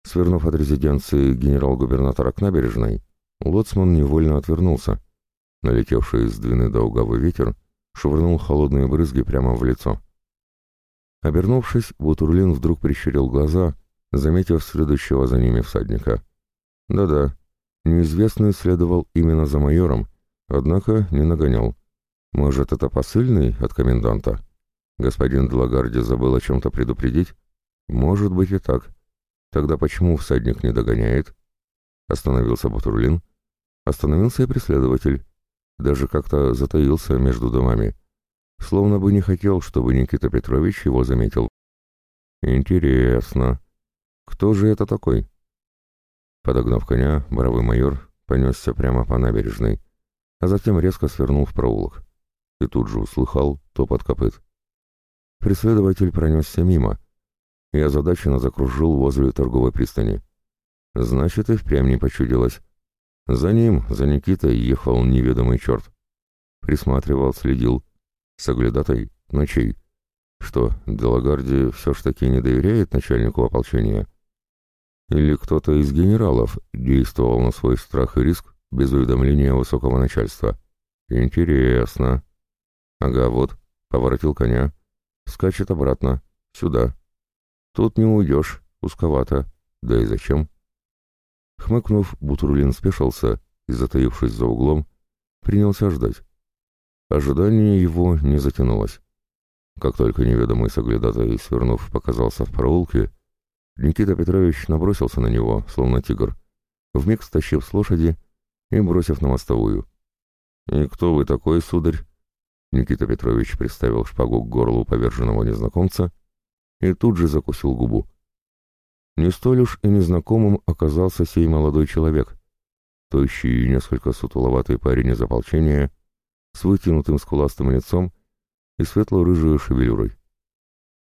Свернув от резиденции генерал-губернатора к набережной, лоцман невольно отвернулся. Налетевший из двины до угавы ветер швырнул холодные брызги прямо в лицо. Обернувшись, Бутурлин вдруг прищурил глаза, заметив следующего за ними всадника. Да-да, неизвестный следовал именно за майором, однако не нагонял. Может, это посыльный от коменданта? Господин Делагарди забыл о чем-то предупредить? Может быть и так. Тогда почему всадник не догоняет? Остановился Бутурлин. Остановился и преследователь даже как-то затаился между домами, словно бы не хотел, чтобы Никита Петрович его заметил. «Интересно, кто же это такой?» Подогнав коня, боровый майор понесся прямо по набережной, а затем резко свернул в проулок. И тут же услыхал топот копыт. Преследователь пронесся мимо, и озадаченно закружил возле торговой пристани. Значит, и впрямь не почудилось. За ним, за Никитой, ехал неведомый черт. Присматривал, следил. Соглядатай, ночей. Что, Делагарди все ж таки не доверяет начальнику ополчения? Или кто-то из генералов действовал на свой страх и риск без уведомления высокого начальства? Интересно. Ага, вот, поворотил коня. Скачет обратно. Сюда. Тут не уйдешь, узковато. Да и зачем? Хмыкнув, Бутурлин спешился и, затаившись за углом, принялся ждать. Ожидание его не затянулось. Как только неведомый соглядатай, свернув, показался в проулке, Никита Петрович набросился на него, словно тигр, вмиг стащив с лошади и бросив на мостовую. «И кто вы такой, сударь?» Никита Петрович приставил шпагу к горлу поверженного незнакомца и тут же закусил губу. Не столь уж и незнакомым оказался сей молодой человек. Тощий и несколько сутуловатый парень из ополчения, с вытянутым скуластым лицом и светло-рыжей шевелюрой.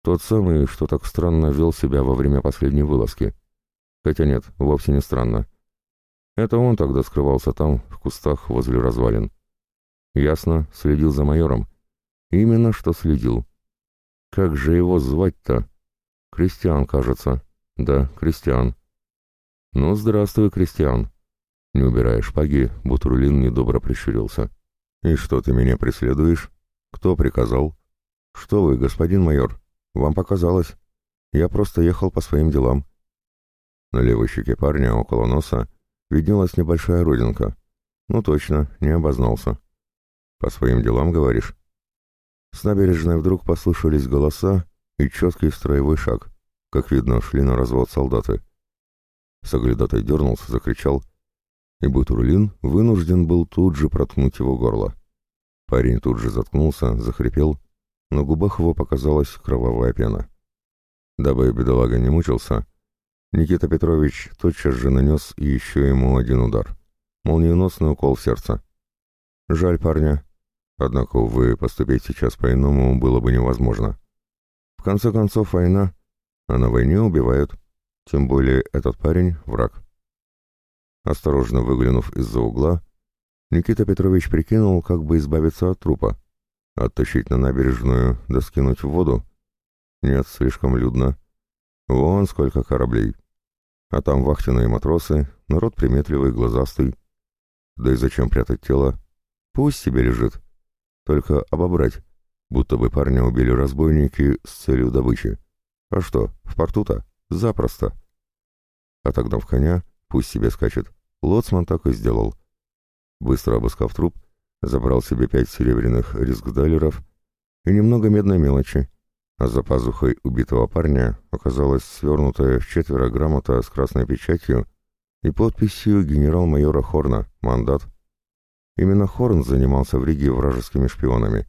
Тот самый, что так странно вел себя во время последней вылазки. Хотя нет, вовсе не странно. Это он тогда скрывался там, в кустах возле развалин. Ясно, следил за майором. Именно что следил. Как же его звать-то? Кристиан, кажется. «Да, Кристиан». «Ну, здравствуй, Кристиан». Не убирая шпаги, Бутурлин недобро прищурился. «И что ты меня преследуешь? Кто приказал?» «Что вы, господин майор? Вам показалось. Я просто ехал по своим делам». На левой щеке парня, около носа, виднелась небольшая родинка. «Ну точно, не обознался». «По своим делам, говоришь?» С набережной вдруг послышались голоса и четкий строевой шаг. Как видно, шли на развод солдаты. Соглядатай дернулся, закричал, и Бутурлин вынужден был тут же проткнуть его горло. Парень тут же заткнулся, захрипел, на губах его показалась кровавая пена. Дабы бедолага не мучился, Никита Петрович тотчас же нанес еще ему один удар. Молниеносный укол в сердце. Жаль парня. Однако, увы, поступить сейчас по-иному было бы невозможно. В конце концов, война а на войне убивают. Тем более этот парень — враг. Осторожно выглянув из-за угла, Никита Петрович прикинул, как бы избавиться от трупа. Оттащить на набережную, да скинуть в воду? Нет, слишком людно. Вон сколько кораблей. А там вахтенные матросы, народ приметливый, глазастый. Да и зачем прятать тело? Пусть себе лежит. Только обобрать, будто бы парня убили разбойники с целью добычи. А что, в порту-то? Запросто. Отогнав коня, пусть себе скачет. Лоцман так и сделал. Быстро обыскав труп, забрал себе пять серебряных рискдалеров и немного медной мелочи, а за пазухой убитого парня оказалась свернутая в четверо грамота с красной печатью и подписью генерал-майора Хорна, мандат. Именно Хорн занимался в Риге вражескими шпионами.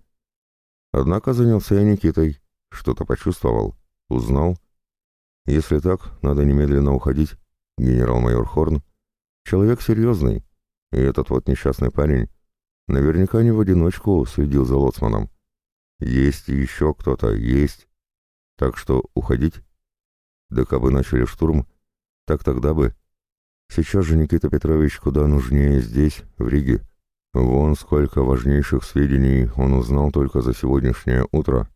Однако занялся я Никитой, что-то почувствовал, узнал. Если так, надо немедленно уходить. Генерал-майор Хорн — человек серьезный, и этот вот несчастный парень наверняка не в одиночку следил за лоцманом. Есть еще кто-то, есть. Так что уходить? Да кабы начали штурм, так тогда бы. Сейчас же Никита Петрович куда нужнее здесь, в Риге. Вон сколько важнейших сведений он узнал только за сегодняшнее утро.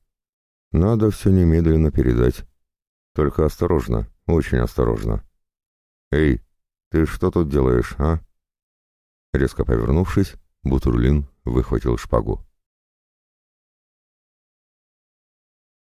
Надо все немедленно передать. Только осторожно, очень осторожно. «Эй, ты что тут делаешь, а?» Резко повернувшись, Бутурлин выхватил шпагу.